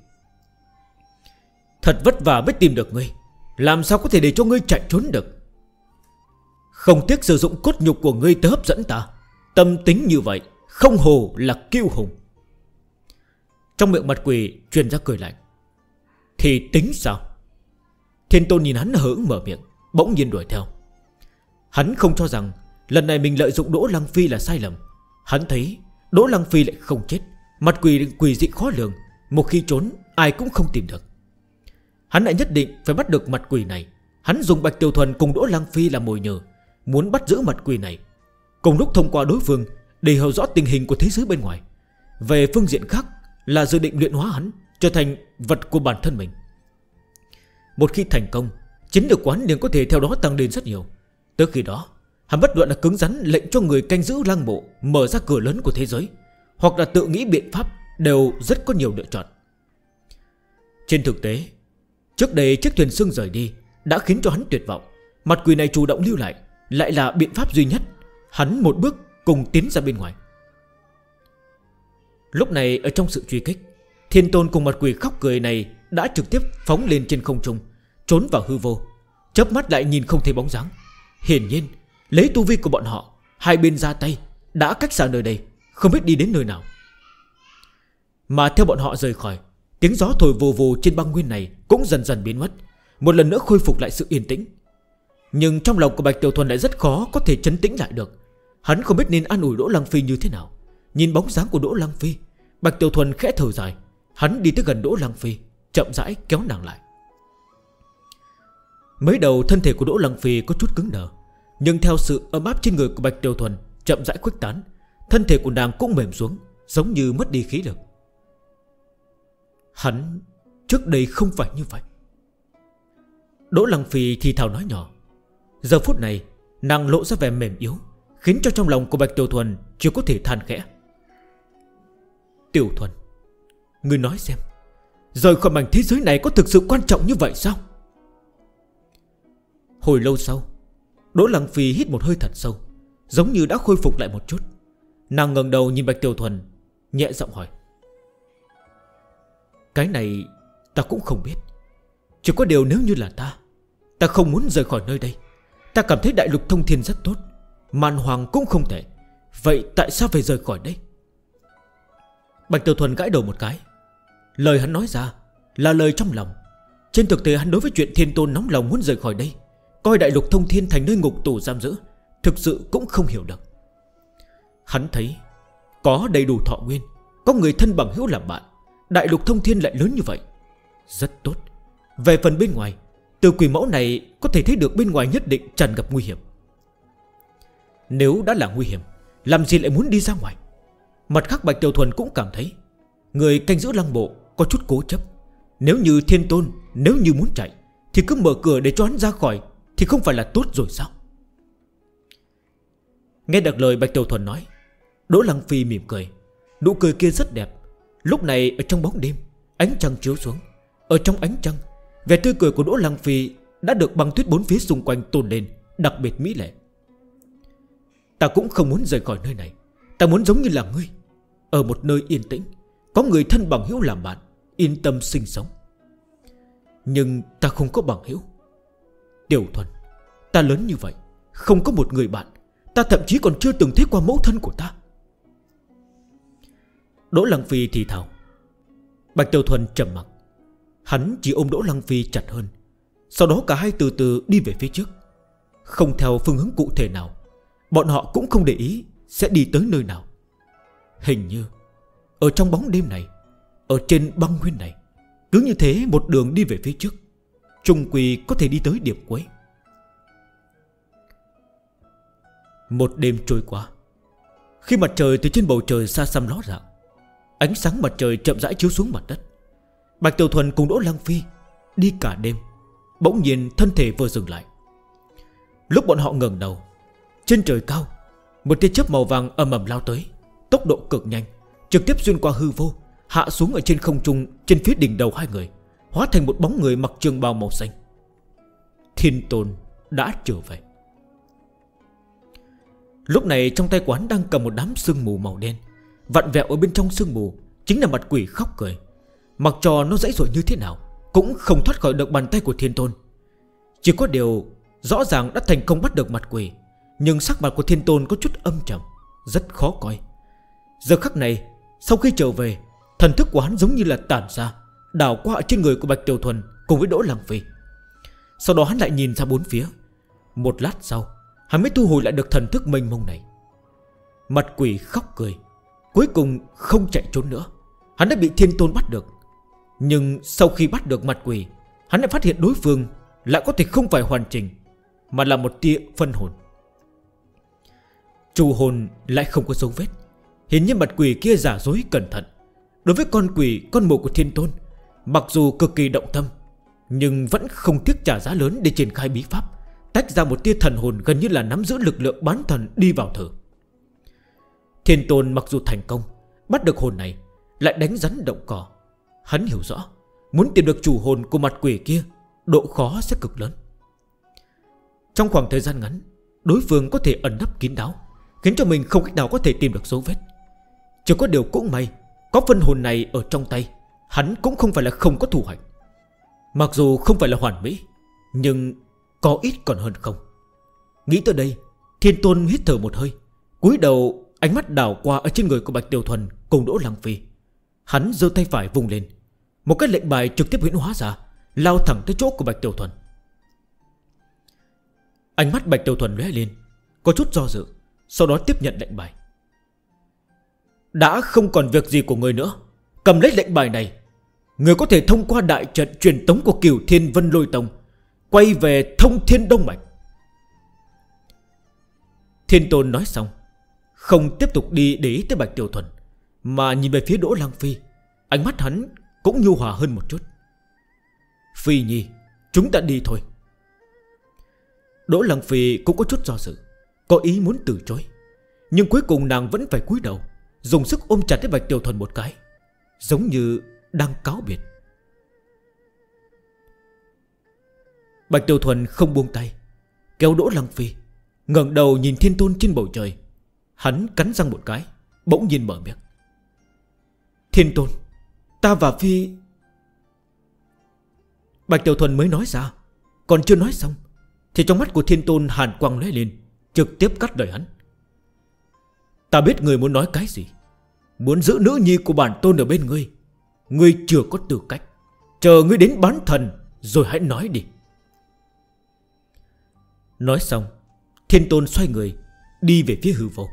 Thật vất vả mới tìm được ngươi, Làm sao có thể để cho ngươi chạy trốn được? Không tiếc sử dụng cốt nhục của ngươi tớ hấp dẫn ta. Tâm tính như vậy, Không hồ là kiêu hùng. Trong miệng mặt quỷ Truyền ra cười lạnh. Thì tính sao? Thiên tôn nhìn hắn hỡng mở miệng, Bỗng nhiên đuổi theo. Hắn không cho rằng Lần này mình lợi dụng Đỗ Lăng Phi là sai lầm. Hắn thấy Đỗ Lăng Phi lại không chết, Mặt quỷ quỷ dị khó lường, Một khi trốn, ai cũng không tìm được. Hắn lại nhất định phải bắt được mặt quỷ này. Hắn dùng Bạch Tiêu Thuần cùng Đỗ Lăng Phi là mồi nhờ, Muốn bắt giữ mặt quỷ này. Cùng lúc thông qua đối phương, Để hiểu rõ tình hình của thế giới bên ngoài. Về phương diện khác là dự định luyện hóa hắn, Trở thành vật của bản thân mình. Một khi thành công Chính được quán liền có thể theo đó tăng lên rất nhiều. Tới khi đó, Hắn bất luận là cứng rắn lệnh cho người canh giữ lang bộ, Mở ra cửa lớn của thế giới, Hoặc là tự nghĩ biện pháp Đều rất có nhiều lựa chọn. Trên thực tế, Trước đây chiếc thuyền xương rời đi Đã khiến cho hắn tuyệt vọng. Mặt quỷ này chủ động lưu lại Lại là biện pháp duy nhất Hắn một bước cùng tiến ra bên ngoài. Lúc này, ở trong sự truy kích, Thiên tôn cùng mặt quỷ khóc cười này Đã trực tiếp phóng lên trên không trung, Trốn vào hư vô. Chớp mắt lại nhìn không thấy bóng dáng. Hiển nhiên, lấy tu vi của bọn họ, Hai bên ra tay, đã cách xa nơi đây, Không biết đi đến nơi nào. Mà theo bọn họ rời khỏi, Tiếng gió thổi vù vù trên băng nguyên này Cũng dần dần biến mất, Một lần nữa khôi phục lại sự yên tĩnh. Nhưng trong lòng của Bạch Tiểu Thuần lại rất khó Có thể chấn tĩnh lại được. Hắn không biết nên an ủi Đỗ Lăng Phi như thế nào. Nhìn bóng dáng của Đỗ Lăng Phi, Bạch Tiểu Thuần khẽ thở dài. Hắn đi tới gần Đỗ Lăng Phi, Chậm rãi kéo nàng lại. Mới đầu thân thể của Đỗ Lăng Phi có chút cứng đờ, Nhưng theo sự ấm áp trên người của Bạch Tiểu Thuần, Chậm rãi khuếch tán, Thân thể của nàng cũng mềm xuống, Giống như mất đi khí lực. Hắn, trước đây không phải như vậy. Đỗ Lăng Phi thì thảo nói nhỏ. Giờ phút này, Nàng lộ ra vẻ mềm yếu, Khiến cho trong lòng của Bạch Tiểu Thuần Chưa có thể than khẽ. Tiểu Thuần, Ngươi nói xem, Rời khỏi mảnh thế giới này có thực sự quan trọng như vậy sao? Hồi lâu sau, Đỗ Lăng Phi hít một hơi thật sâu, Giống như đã khôi phục lại một chút. Nàng ngần đầu nhìn Bạch Tiểu Thuần, Nhẹ giọng hỏi. Cái này ta cũng không biết. Chỉ có điều nếu như là ta Ta không muốn rời khỏi nơi đây. Ta cảm thấy đại lục thông thiên rất tốt, Màn hoàng cũng không thể Vậy tại sao phải rời khỏi đây? Bạch Tiểu Thuần gãi đầu một cái. Lời hắn nói ra Là lời trong lòng. Trên thực tế hắn đối với chuyện thiên tôn nóng lòng muốn rời khỏi đây, Coi đại lục thông thiên thành nơi ngục tù giam giữ, Thực sự cũng không hiểu được. Hắn thấy Có đầy đủ thọ nguyên, Có người thân bằng hữu làm bạn, Đại lục thông thiên lại lớn như vậy. Rất tốt. Về phần bên ngoài từ quỷ mẫu này có thể thấy được bên ngoài nhất định tràn gặp nguy hiểm. Nếu đã là nguy hiểm, Làm gì lại muốn đi ra ngoài? Mặt khác, Bạch Tiểu Thuần cũng cảm thấy Người canh giữ lăng bộ có chút cố chấp. Nếu như thiên tôn, Nếu như muốn chạy, Thì cứ mở cửa để cho hắn ra khỏi Thì không phải là tốt rồi sao? Nghe được lời Bạch Tiểu Thuần nói, Đỗ Lăng Phi mỉm cười. Nụ cười kia rất đẹp. Lúc này ở trong bóng đêm, Ánh trăng chiếu xuống. Ở trong ánh trăng Vẻ tươi cười của Đỗ Lăng Phi Đã được băng tuyết bốn phía xung quanh tôn lên, Đặc biệt mỹ lệ. Ta cũng không muốn rời khỏi nơi này. Ta muốn giống như là ngươi, Ở một nơi yên tĩnh, Có người thân bằng hữu làm bạn, Yên tâm sinh sống. Nhưng ta không có bằng hữu. Tiểu thuần, Ta lớn như vậy, Không có một người bạn, Ta thậm chí còn chưa từng thấy qua mẫu thân của ta. Đỗ Lăng Phi thì thảo Bạch Tiểu Thuần trầm mặt Hắn chỉ ôm Đỗ Lăng Phi chặt hơn. Sau đó cả hai từ từ đi về phía trước. Không theo phương hướng cụ thể nào, Bọn họ cũng không để ý Sẽ đi tới nơi nào. Hình như, Ở trong bóng đêm này, Ở trên băng nguyên này, Cứ như thế một đường đi về phía trước, Trung Quỳ có thể đi tới điểm cuối. Một đêm trôi qua, Khi mặt trời từ trên bầu trời xa xăm ló dạng Ánh sáng mặt trời chậm rãi chiếu xuống mặt đất. Bạch Tiểu Thuần cùng Đỗ Lăng Phi Đi cả đêm, Bỗng nhiên thân thể vừa dừng lại. Lúc bọn họ ngừng đầu, Trên trời cao, Một tia chấp màu vàng ầm ầm lao tới, Tốc độ cực nhanh, Trực tiếp xuyên qua hư vô, Hạ xuống ở trên không trung, Trên phía đỉnh đầu hai người, Hóa thành một bóng người mặc trường bào màu xanh. Thiên tôn đã trở về. Lúc này trong tay quán đang cầm một đám sương mù màu đen, Vặn vẹo ở bên trong sương mù, Chính là mặt quỷ khóc cười. Mặc cho nó dãy dội như thế nào, Cũng không thoát khỏi được bàn tay của thiên tôn. Chỉ có điều Rõ ràng đã thành công bắt được mặt quỷ, Nhưng sắc mặt của thiên tôn có chút âm trầm, Rất khó coi. Giờ khắc này, Sau khi trở về, Thần thức của hắn giống như là tản ra, Đảo qua trên người của Bạch Tiểu Thuần Cùng với Đỗ Lăng Phi. Sau đó hắn lại nhìn ra bốn phía. Một lát sau, Hắn mới thu hồi lại được thần thức mênh mông này. Mặt quỷ khóc cười, Cuối cùng không chạy trốn nữa. Hắn đã bị thiên tôn bắt được nhưng sau khi bắt được mặt quỷ, Hắn lại phát hiện đối phương Lại có thể không phải hoàn chỉnh, Mà là một tia phân hồn. Chủ hồn lại không có dấu vết. Hiển nhiên mặt quỷ kia giả dối cẩn thận. Đối với con quỷ, con mồ của thiên tôn, Mặc dù cực kỳ động tâm, Nhưng vẫn không tiếc trả giá lớn để triển khai bí pháp, Tách ra một tia thần hồn gần như là nắm giữ lực lượng bán thần đi vào thử. Thiên tôn mặc dù thành công, Bắt được hồn này, Lại đánh rắn động cỏ Hắn hiểu rõ, Muốn tìm được chủ hồn của mặt quỷ kia, Độ khó sẽ cực lớn. Trong khoảng thời gian ngắn, Đối phương có thể ẩn nấp kín đáo, Khiến cho mình không cách nào có thể tìm được dấu vết. Chỉ có điều cũng may, Có phân hồn này ở trong tay, Hắn cũng không phải là không có thủ hành Mặc dù không phải là hoàn mỹ, Nhưng có ít còn hơn không. Nghĩ tới đây, Thiên Tôn hít thở một hơi, cúi đầu, ánh mắt đảo qua ở trên người của Bạch Tiểu Thuần Cùng Đỗ Lăng Phi. Hắn dơ tay phải vùng lên một cái lệnh bài trực tiếp huyễn hóa ra, Lao thẳng tới chỗ của Bạch Tiểu Thuần. Ánh mắt Bạch Tiểu Thuần lóe lên, Có chút do dự, Sau đó tiếp nhận lệnh bài. Đã không còn việc gì của người nữa, Cầm lấy lệnh bài này, Người có thể thông qua đại trận truyền tống của cửu thiên vân lôi tông, Quay về thông thiên đông mạch. Thiên tôn nói xong, Không tiếp tục đi để ý tới Bạch Tiểu Thuần, Mà nhìn về phía Đỗ Lăng Phi, Ánh mắt hắn cũng nhu hòa hơn một chút. Phi Nhi, Chúng ta đi thôi. Đỗ Lăng Phi cũng có chút do sự Có ý muốn từ chối. Nhưng cuối cùng nàng vẫn phải cúi đầu, Dùng sức ôm chặt lấy Bạch Tiểu Thuần một cái, Giống như đang cáo biệt. Bạch Tiểu Thuần không buông tay, Kéo Đỗ Lăng Phi, ngẩng đầu nhìn thiên tôn trên bầu trời. Hắn cắn răng một cái, Bỗng nhiên mở miệng. Thiên tôn Ta và Phi. Bạch Tiểu Thuần mới nói ra. Còn chưa nói xong, Thì trong mắt của thiên tôn hàn quang lé lên, Trực tiếp cắt đời hắn. Ta biết người muốn nói cái gì. Muốn giữ nữ nhi của bản tôn ở bên ngươi. Ngươi chưa có tư cách. Chờ ngươi đến bán thần, Rồi hãy nói đi. Nói xong, Thiên tôn xoay người, Đi về phía hư vô.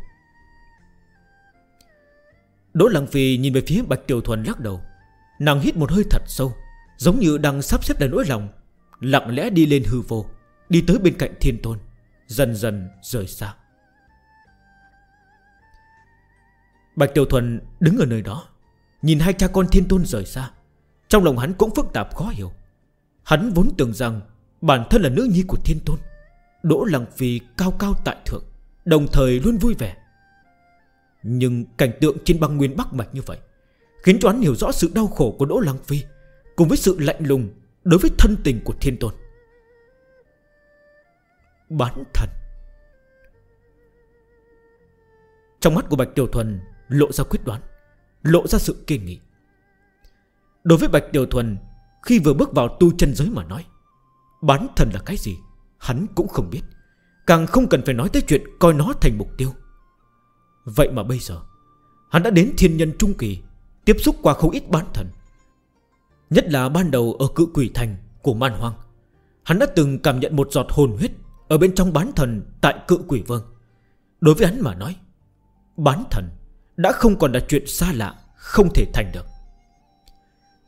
Đỗ Lăng Phi nhìn về phía Bạch Tiểu Thuần lắc đầu. Nàng hít một hơi thật sâu, Giống như đang sắp xếp đầy nỗi lòng, Lặng lẽ đi lên hư vô, Đi tới bên cạnh thiên tôn, Dần dần rời xa. Bạch Tiểu Thuần đứng ở nơi đó, Nhìn hai cha con thiên tôn rời xa, Trong lòng hắn cũng phức tạp khó hiểu. Hắn vốn tưởng rằng Bản thân là nữ nhi của thiên tôn, Đỗ lặng vì cao cao tại thượng, Đồng thời luôn vui vẻ. Nhưng cảnh tượng trên băng nguyên Bắc Mạch như vậy Khiến cho hắn hiểu rõ sự đau khổ của Đỗ Lăng Phi, Cùng với sự lạnh lùng Đối với thân tình của thiên tôn. Bán thần. Trong mắt của Bạch Tiểu Thuần Lộ ra quyết đoán, Lộ ra sự kiên nghị. Đối với Bạch Tiểu Thuần, Khi vừa bước vào tu chân giới mà nói, Bán thần là cái gì, Hắn cũng không biết. Càng không cần phải nói tới chuyện coi nó thành mục tiêu. Vậy mà bây giờ, Hắn đã đến thiên nhân trung kỳ Tiếp xúc qua không ít bán thần. Nhất là ban đầu ở cự quỷ thành của man hoang, Hắn đã từng cảm nhận một giọt hồn huyết Ở bên trong bán thần tại cự quỷ vương. Đối với hắn mà nói, Bán thần đã không còn là chuyện xa lạ, Không thể thành được.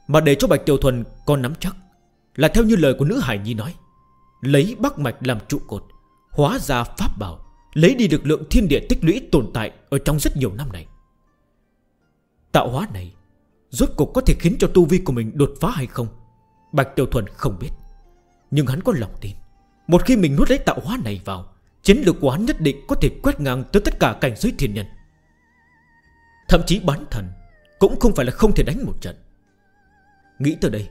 Mà để cho Bạch Tiểu Thuần còn nắm chắc Là theo như lời của nữ Hải Nhi nói, Lấy bắc mạch làm trụ cột, Hóa ra pháp bảo, Lấy đi được lượng thiên địa tích lũy tồn tại Ở trong rất nhiều năm này. Tạo hóa này, Rốt cuộc có thể khiến cho tu vi của mình đột phá hay không? Bạch Tiểu Thuần không biết. Nhưng hắn có lòng tin. Một khi mình nuốt lấy tạo hóa này vào, Chiến lược của hắn nhất định có thể quét ngang tới tất cả cảnh giới thiên nhân. Thậm chí bán thần Cũng không phải là không thể đánh một trận. Nghĩ tới đây,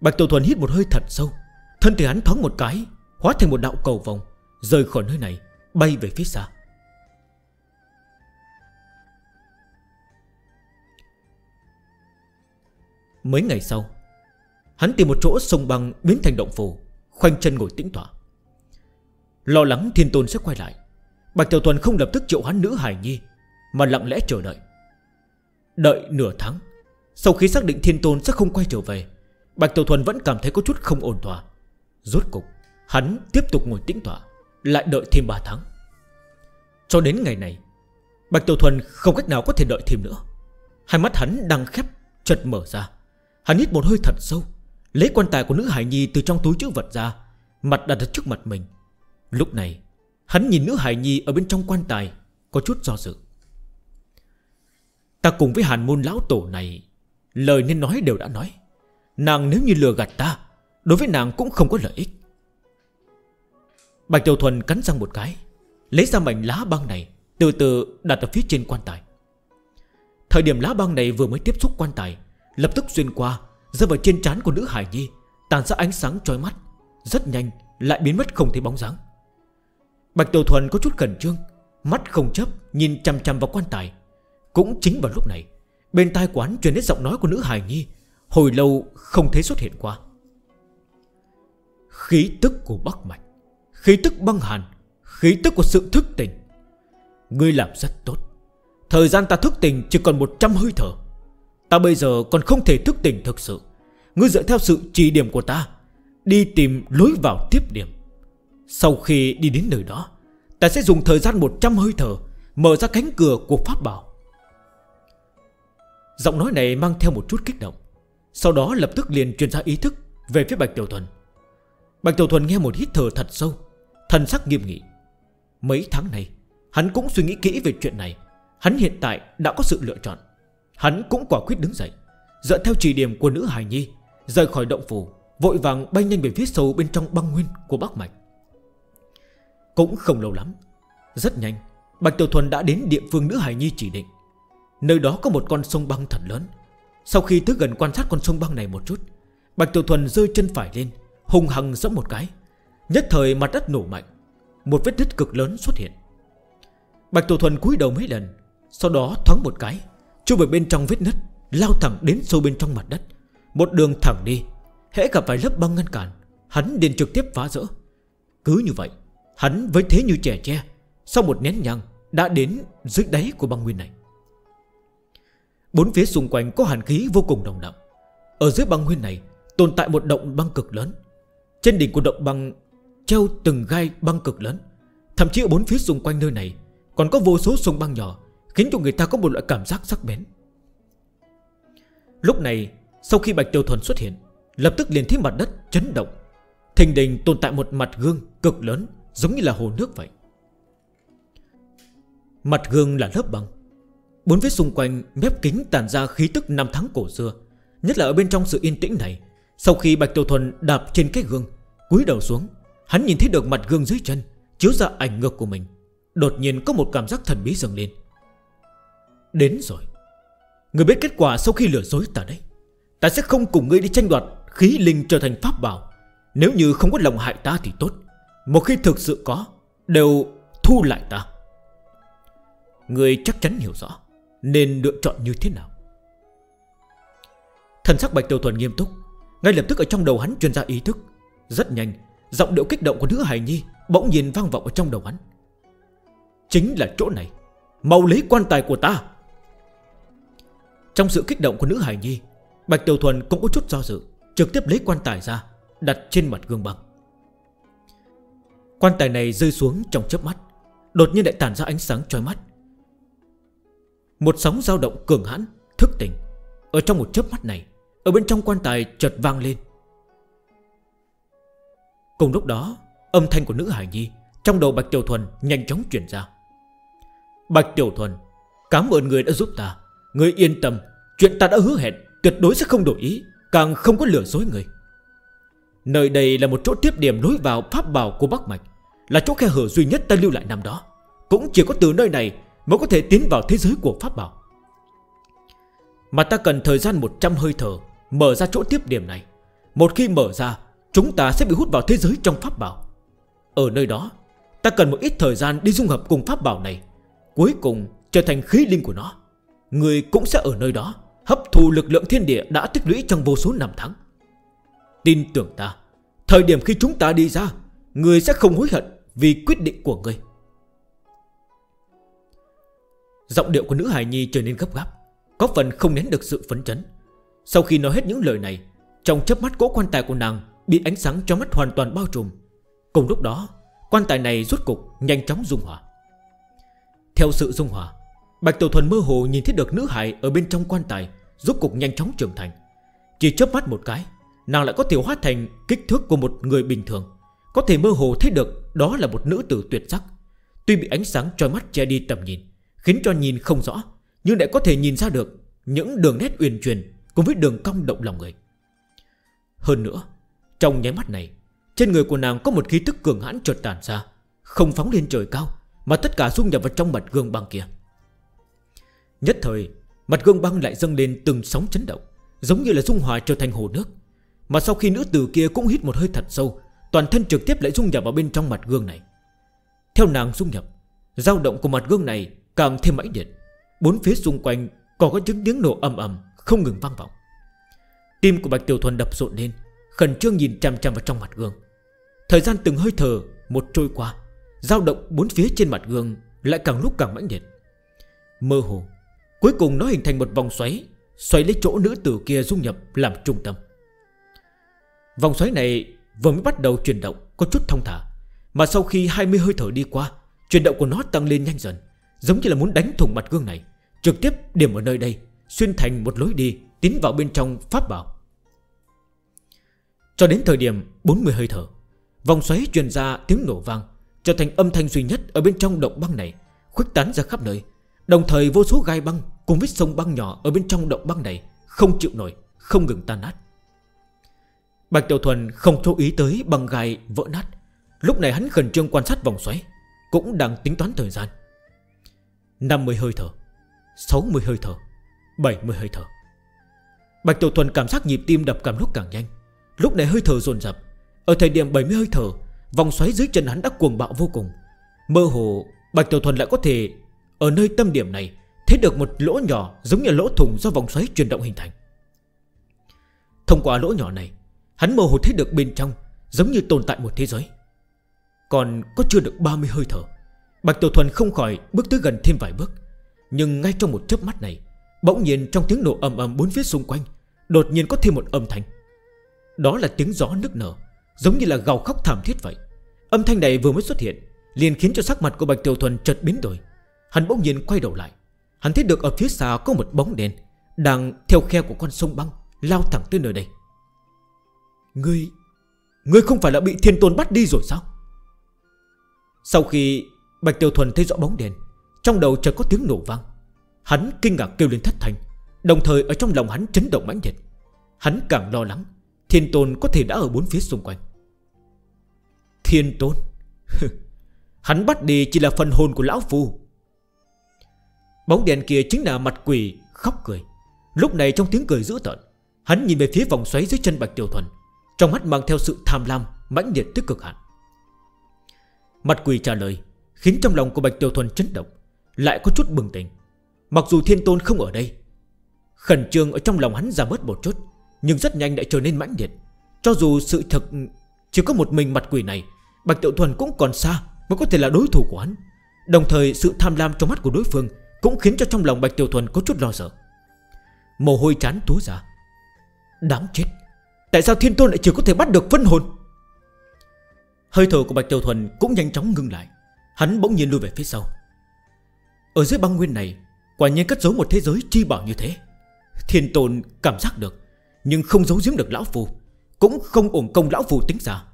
Bạch Tiểu Thuần hít một hơi thật sâu. Thân thể hắn thoáng một cái, Hóa thành một đạo cầu vòng, Rời khỏi nơi này, Bay về phía xa. Mấy ngày sau, Hắn tìm một chỗ sông băng biến thành động phủ, Khoanh chân ngồi tĩnh tỏa Lo lắng thiên tôn sẽ quay lại, Bạch Tiểu Thuần không lập tức triệu hắn nữ Hải Nhi, Mà lặng lẽ chờ đợi. Đợi nửa tháng, Sau khi xác định thiên tôn sẽ không quay trở về, Bạch Tiểu Thuần vẫn cảm thấy có chút không ổn thỏa. Rốt cục, Hắn tiếp tục ngồi tĩnh tỏa Lại đợi thêm 3 tháng. Cho đến ngày này, Bạch Tiểu Thuần không cách nào có thể đợi thêm nữa. Hai mắt hắn đang khép chật mở ra. Hắn hít một hơi thật sâu, Lấy quan tài của nữ hải nhi từ trong túi chữ vật ra, Mặt đặt ở trước mặt mình. Lúc này, Hắn nhìn nữ hải nhi ở bên trong quan tài, Có chút do dự. Ta cùng với hàn môn lão tổ này, Lời nên nói đều đã nói. Nàng nếu như lừa gạt ta, Đối với nàng cũng không có lợi ích. Bạch Tiểu Thuần cắn răng một cái, Lấy ra mảnh lá băng này, Từ từ đặt ở phía trên quan tài. Thời điểm lá băng này vừa mới tiếp xúc quan tài Lập tức xuyên qua, Rơi vào trên trán của nữ Hải Nhi tản ra ánh sáng chói mắt, Rất nhanh lại biến mất không thấy bóng dáng. Bạch Tiểu Thuần có chút khẩn trương, Mắt không chấp nhìn chằm chằm vào quan tài. Cũng chính vào lúc này, Bên tai quán truyền đến giọng nói của nữ Hải Nhi, Hồi lâu không thấy xuất hiện qua. Khí tức của Bắc Mạch, Khí tức băng hàn, Khí tức của sự thức tỉnh. Ngươi làm rất tốt. Thời gian ta thức tỉnh chỉ còn 100 hơi thở. Ta bây giờ còn không thể thức tỉnh thực sự. Ngươi dựa theo sự chỉ điểm của ta, Đi tìm lối vào tiếp điểm. Sau khi đi đến nơi đó, Ta sẽ dùng thời gian 100 hơi thở Mở ra cánh cửa của Pháp Bảo. Giọng nói này mang theo một chút kích động. Sau đó lập tức liền truyền ra ý thức Về phía Bạch Tiểu Thuần. Bạch Tiểu Thuần nghe một hít thở thật sâu, Thần sắc nghiêm nghị. Mấy tháng này, Hắn cũng suy nghĩ kỹ về chuyện này. Hắn hiện tại đã có sự lựa chọn. Hắn cũng quả quyết đứng dậy, Dựa theo chỉ điểm của nữ hài nhi, Rời khỏi động phủ, Vội vàng bay nhanh về phía sâu bên trong băng nguyên của Bắc Mạch. Cũng không lâu lắm, Rất nhanh, Bạch Tiểu Thuần đã đến địa phương nữ hài nhi chỉ định. Nơi đó có một con sông băng thật lớn. Sau khi tới gần quan sát con sông băng này một chút, Bạch Tiểu Thuần rơi chân phải lên Hùng hằng dẫm một cái. Nhất thời mặt đất nổ mạnh, Một vết đứt cực lớn xuất hiện. Bạch Tiểu Thuần cúi đầu mấy lần, Sau đó thoáng một cái Chui vào bên trong vết nứt, Lao thẳng đến sâu bên trong mặt đất. Một đường thẳng đi Hẽ gặp vài lớp băng ngăn cản, Hắn liền trực tiếp phá rỡ. Cứ như vậy, Hắn với thế như trẻ tre, Sau một nén nhang, Đã đến dưới đáy của băng nguyên này. Bốn phía xung quanh có hàn khí vô cùng đồng đậm. Ở dưới băng nguyên này, Tồn tại một động băng cực lớn. Trên đỉnh của động băng Treo từng gai băng cực lớn. Thậm chí ở bốn phía xung quanh nơi này, Còn có vô số sông băng nhỏ Khiến cho người ta có một loại cảm giác sắc bén. Lúc này, Sau khi Bạch Tiêu Thuần xuất hiện, Lập tức liền thấy mặt đất chấn động. Thình đình tồn tại một mặt gương cực lớn, Giống như là hồ nước vậy. Mặt gương là lớp băng Bốn phía xung quanh mép kính tàn ra khí tức năm tháng cổ xưa, Nhất là ở bên trong sự yên tĩnh này. Sau khi Bạch tiêu Thuần đạp trên cái gương, cúi đầu xuống, Hắn nhìn thấy được mặt gương dưới chân, Chiếu ra ảnh ngược của mình. Đột nhiên có một cảm giác thần bí dần lên. Đến rồi. Người biết kết quả sau khi lừa dối ta đấy. Ta sẽ không cùng ngươi đi tranh đoạt Khí linh trở thành pháp bảo. Nếu như không có lòng hại ta thì tốt. Một khi thực sự có, Đều thu lại ta. Người chắc chắn hiểu rõ, Nên lựa chọn như thế nào? Thần sắc Bạch Tiểu Thuần nghiêm túc, Ngay lập tức ở trong đầu hắn truyền ra ý thức. Rất nhanh, Giọng điệu kích động của nữ hài nhi Bỗng nhìn vang vọng ở trong đầu hắn. Chính là chỗ này Màu lấy quan tài của ta. Trong sự kích động của nữ hải nhi, Bạch Tiểu Thuần cũng có chút do dự, Trực tiếp lấy quan tài ra, Đặt trên mặt gương bằng Quan tài này rơi xuống trong chớp mắt, Đột nhiên lại tản ra ánh sáng trói mắt. Một sóng dao động cường hãn, Thức tỉnh. Ở trong một chớp mắt này, Ở bên trong quan tài chợt vang lên. Cùng lúc đó, Âm thanh của nữ Hải Nhi Trong đầu Bạch Tiểu Thuần nhanh chóng chuyển ra. Bạch Tiểu Thuần, Cảm ơn người đã giúp ta. Người yên tâm, Chuyện ta đã hứa hẹn Tuyệt đối sẽ không đổi ý, Càng không có lừa dối người. Nơi đây là một chỗ tiếp điểm nối vào pháp bào của Bắc Mạch, Là chỗ khe hở duy nhất ta lưu lại năm đó. Cũng chỉ có từ nơi này Mới có thể tiến vào thế giới của pháp bào Mà ta cần thời gian 100 hơi thở Mở ra chỗ tiếp điểm này. Một khi mở ra, Chúng ta sẽ bị hút vào thế giới trong pháp bảo. Ở nơi đó, Ta cần một ít thời gian đi dung hợp cùng pháp bảo này, Cuối cùng trở thành khí linh của nó. Người cũng sẽ ở nơi đó. Hấp thù lực lượng thiên địa đã tích lũy trong vô số năm tháng. Tin tưởng ta, Thời điểm khi chúng ta đi ra, Người sẽ không hối hận vì quyết định của người. Giọng điệu của nữ hài nhi trở nên gấp gáp, Có phần không nén được sự phấn chấn. Sau khi nói hết những lời này, Trong chấp mắt cỗ quan tài của nàng Bị ánh sáng cho mắt hoàn toàn bao trùm. Cùng lúc đó, Quan tài này rút cục nhanh chóng dung hòa. Theo sự dung hòa Bạch Tiểu Thuần mơ hồ nhìn thấy được nữ hải Ở bên trong quan tài giúp cục nhanh chóng trưởng thành. Chỉ chớp mắt một cái, Nàng lại có thể hóa thành kích thước của một người bình thường. Có thể mơ hồ thấy được Đó là một nữ tử tuyệt sắc. Tuy bị ánh sáng trói mắt che đi tầm nhìn, Khiến cho nhìn không rõ, Nhưng lại có thể nhìn ra được Những đường nét uyển chuyển Cùng với đường cong động lòng người. Hơn nữa, Trong nháy mắt này, Trên người của nàng có một khí tức cường hãn trượt tàn ra, Không phóng lên trời cao, Mà tất cả dung nhập vào trong mặt gương bằng kia. Nhất thời, Mặt gương băng lại dâng lên từng sóng chấn động, Giống như là dung hòa trở thành hồ nước. Mà sau khi nữ tử kia cũng hít một hơi thật sâu, Toàn thân trực tiếp lại dung nhập vào bên trong mặt gương này. Theo nàng dung nhập, dao động của mặt gương này càng thêm mãnh liệt. Bốn phía xung quanh còn có những tiếng nổ ầm ầm Không ngừng vang vọng. Tim của Bạch Tiểu Thuần đập rộn lên, Khẩn trương nhìn chằm chằm vào trong mặt gương. Thời gian từng hơi thở một trôi qua, dao động bốn phía trên mặt gương Lại càng lúc càng mãnh liệt. Mơ hồ Cuối cùng nó hình thành một vòng xoáy Xoáy lấy chỗ nữ tử kia dung nhập làm trung tâm. Vòng xoáy này vừa mới bắt đầu chuyển động, Có chút thông thả, Mà sau khi 20 hơi thở đi qua, Chuyển động của nó tăng lên nhanh dần, Giống như là muốn đánh thủng mặt gương này, Trực tiếp điểm ở nơi đây, Xuyên thành một lối đi, Tiến vào bên trong pháp bảo. Cho đến thời điểm 40 hơi thở, Vòng xoáy truyền ra tiếng nổ vang, Trở thành âm thanh duy nhất ở bên trong động băng này, Khuếch tán ra khắp nơi, Đồng thời vô số gai băng Cùng với sông băng nhỏ ở bên trong động băng này, Không chịu nổi, Không ngừng tan nát. Bạch Tiểu Thuần không chú ý tới băng gai vỡ nát. Lúc này hắn khẩn trương quan sát vòng xoáy, Cũng đang tính toán thời gian. 50 hơi thở 60 hơi thở 70 hơi thở. Bạch Tiểu Thuần cảm giác nhịp tim đập càng lúc càng nhanh. Lúc này hơi thở dồn dập. Ở thời điểm 70 hơi thở, Vòng xoáy dưới chân hắn đã cuồng bạo vô cùng. Mơ hồ Bạch Tiểu Thuần lại có thể Ở nơi tâm điểm này Thấy được một lỗ nhỏ giống như lỗ thùng do vòng xoáy chuyển động hình thành. Thông qua lỗ nhỏ này, Hắn mơ hồ thấy được bên trong Giống như tồn tại một thế giới. Còn có chưa được 30 hơi thở, Bạch Tiểu Thuần không khỏi bước tới gần thêm vài bước. Nhưng ngay trong một chớp mắt này, Bỗng nhiên trong tiếng nổ ầm ầm bốn phía xung quanh, Đột nhiên có thêm một âm thanh. Đó là tiếng gió nức nở, Giống như là gào khóc thảm thiết vậy. Âm thanh này vừa mới xuất hiện, liền khiến cho sắc mặt của Bạch Tiểu Thuần chợt biến đổi. Hắn bỗng nhiên quay đầu lại Hắn thấy được ở phía xa có một bóng đèn Đang theo khe của con sông băng Lao thẳng tới nơi đây. Ngươi Ngươi không phải là bị thiên tôn bắt đi rồi sao? Sau khi Bạch Tiêu Thuần thấy rõ bóng đèn Trong đầu chợt có tiếng nổ vang. Hắn kinh ngạc kêu lên thất thành Đồng thời ở trong lòng hắn chấn động mãnh nhiệt Hắn càng lo lắng, Thiên tôn có thể đã ở bốn phía xung quanh. Thiên tôn? Hắn bắt đi chỉ là phần hồn của lão phù. Bóng đèn kia chính là mặt quỷ, khóc cười. Lúc này trong tiếng cười dữ tợn, Hắn nhìn về phía vòng xoáy dưới chân Bạch Tiểu Thuần. Trong mắt mang theo sự tham lam, Mãnh liệt tức cực hạn. Mặt quỷ trả lời, Khiến trong lòng của Bạch Tiểu Thuần chấn động, Lại có chút bừng tỉnh. Mặc dù thiên tôn không ở đây, Khẩn trương ở trong lòng hắn ra bớt một chút, Nhưng rất nhanh đã trở nên mãnh liệt. Cho dù sự thật Chỉ có một mình mặt quỷ này, Bạch Tiểu Thuần cũng còn xa Mới có thể là đối thủ của hắn. Đồng thời sự tham lam trong mắt của đối phương cũng khiến cho trong lòng Bạch Tiểu Thuần có chút lo sợ. Mồ hôi chán túa ra. Đáng chết, Tại sao thiên tôn lại chưa có thể bắt được phân hồn? Hơi thở của Bạch Tiểu Thuần cũng nhanh chóng ngưng lại. Hắn bỗng nhiên lui về phía sau. Ở dưới băng nguyên này, Quả nhiên cất giấu một thế giới chi bảo như thế. Thiên tôn cảm giác được, Nhưng không giấu giếm được Lão Phù, Cũng không ổn công Lão Phù tính ra.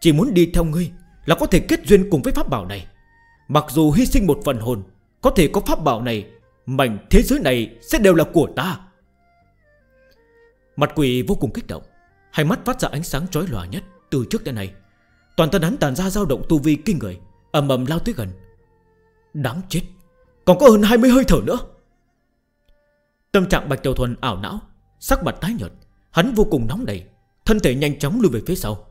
Chỉ muốn đi theo ngươi Là có thể kết duyên cùng với pháp bảo này. Mặc dù hy sinh một phần hồn có thể có pháp bảo này, Mảnh thế giới này sẽ đều là của ta. Mặt quỷ vô cùng kích động, Hai mắt phát ra ánh sáng chói lòa nhất Từ trước đến nay. Toàn thân hắn tàn ra dao động tu vi kinh người, ầm ầm lao tới gần. Đáng chết, Còn có hơn 20 hơi thở nữa. Tâm trạng Bạch Tiểu Thuần ảo não, Sắc mặt tái nhợt, Hắn vô cùng nóng đầy Thân thể nhanh chóng lùi về phía sau.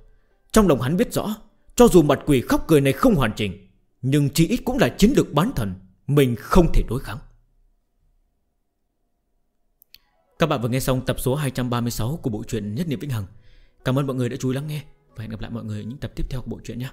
Trong lòng hắn biết rõ, Cho dù mặt quỷ khóc cười này không hoàn chỉnh, Nhưng chỉ ít cũng là chiến lược bán thần mình không thể đối kháng. Các bạn vừa nghe xong tập số 236 của bộ truyện Nhất Niệm Vĩnh Hằng. Cảm ơn mọi người đã chú ý lắng nghe Và hẹn gặp lại mọi người ở những tập tiếp theo của bộ truyện nhé.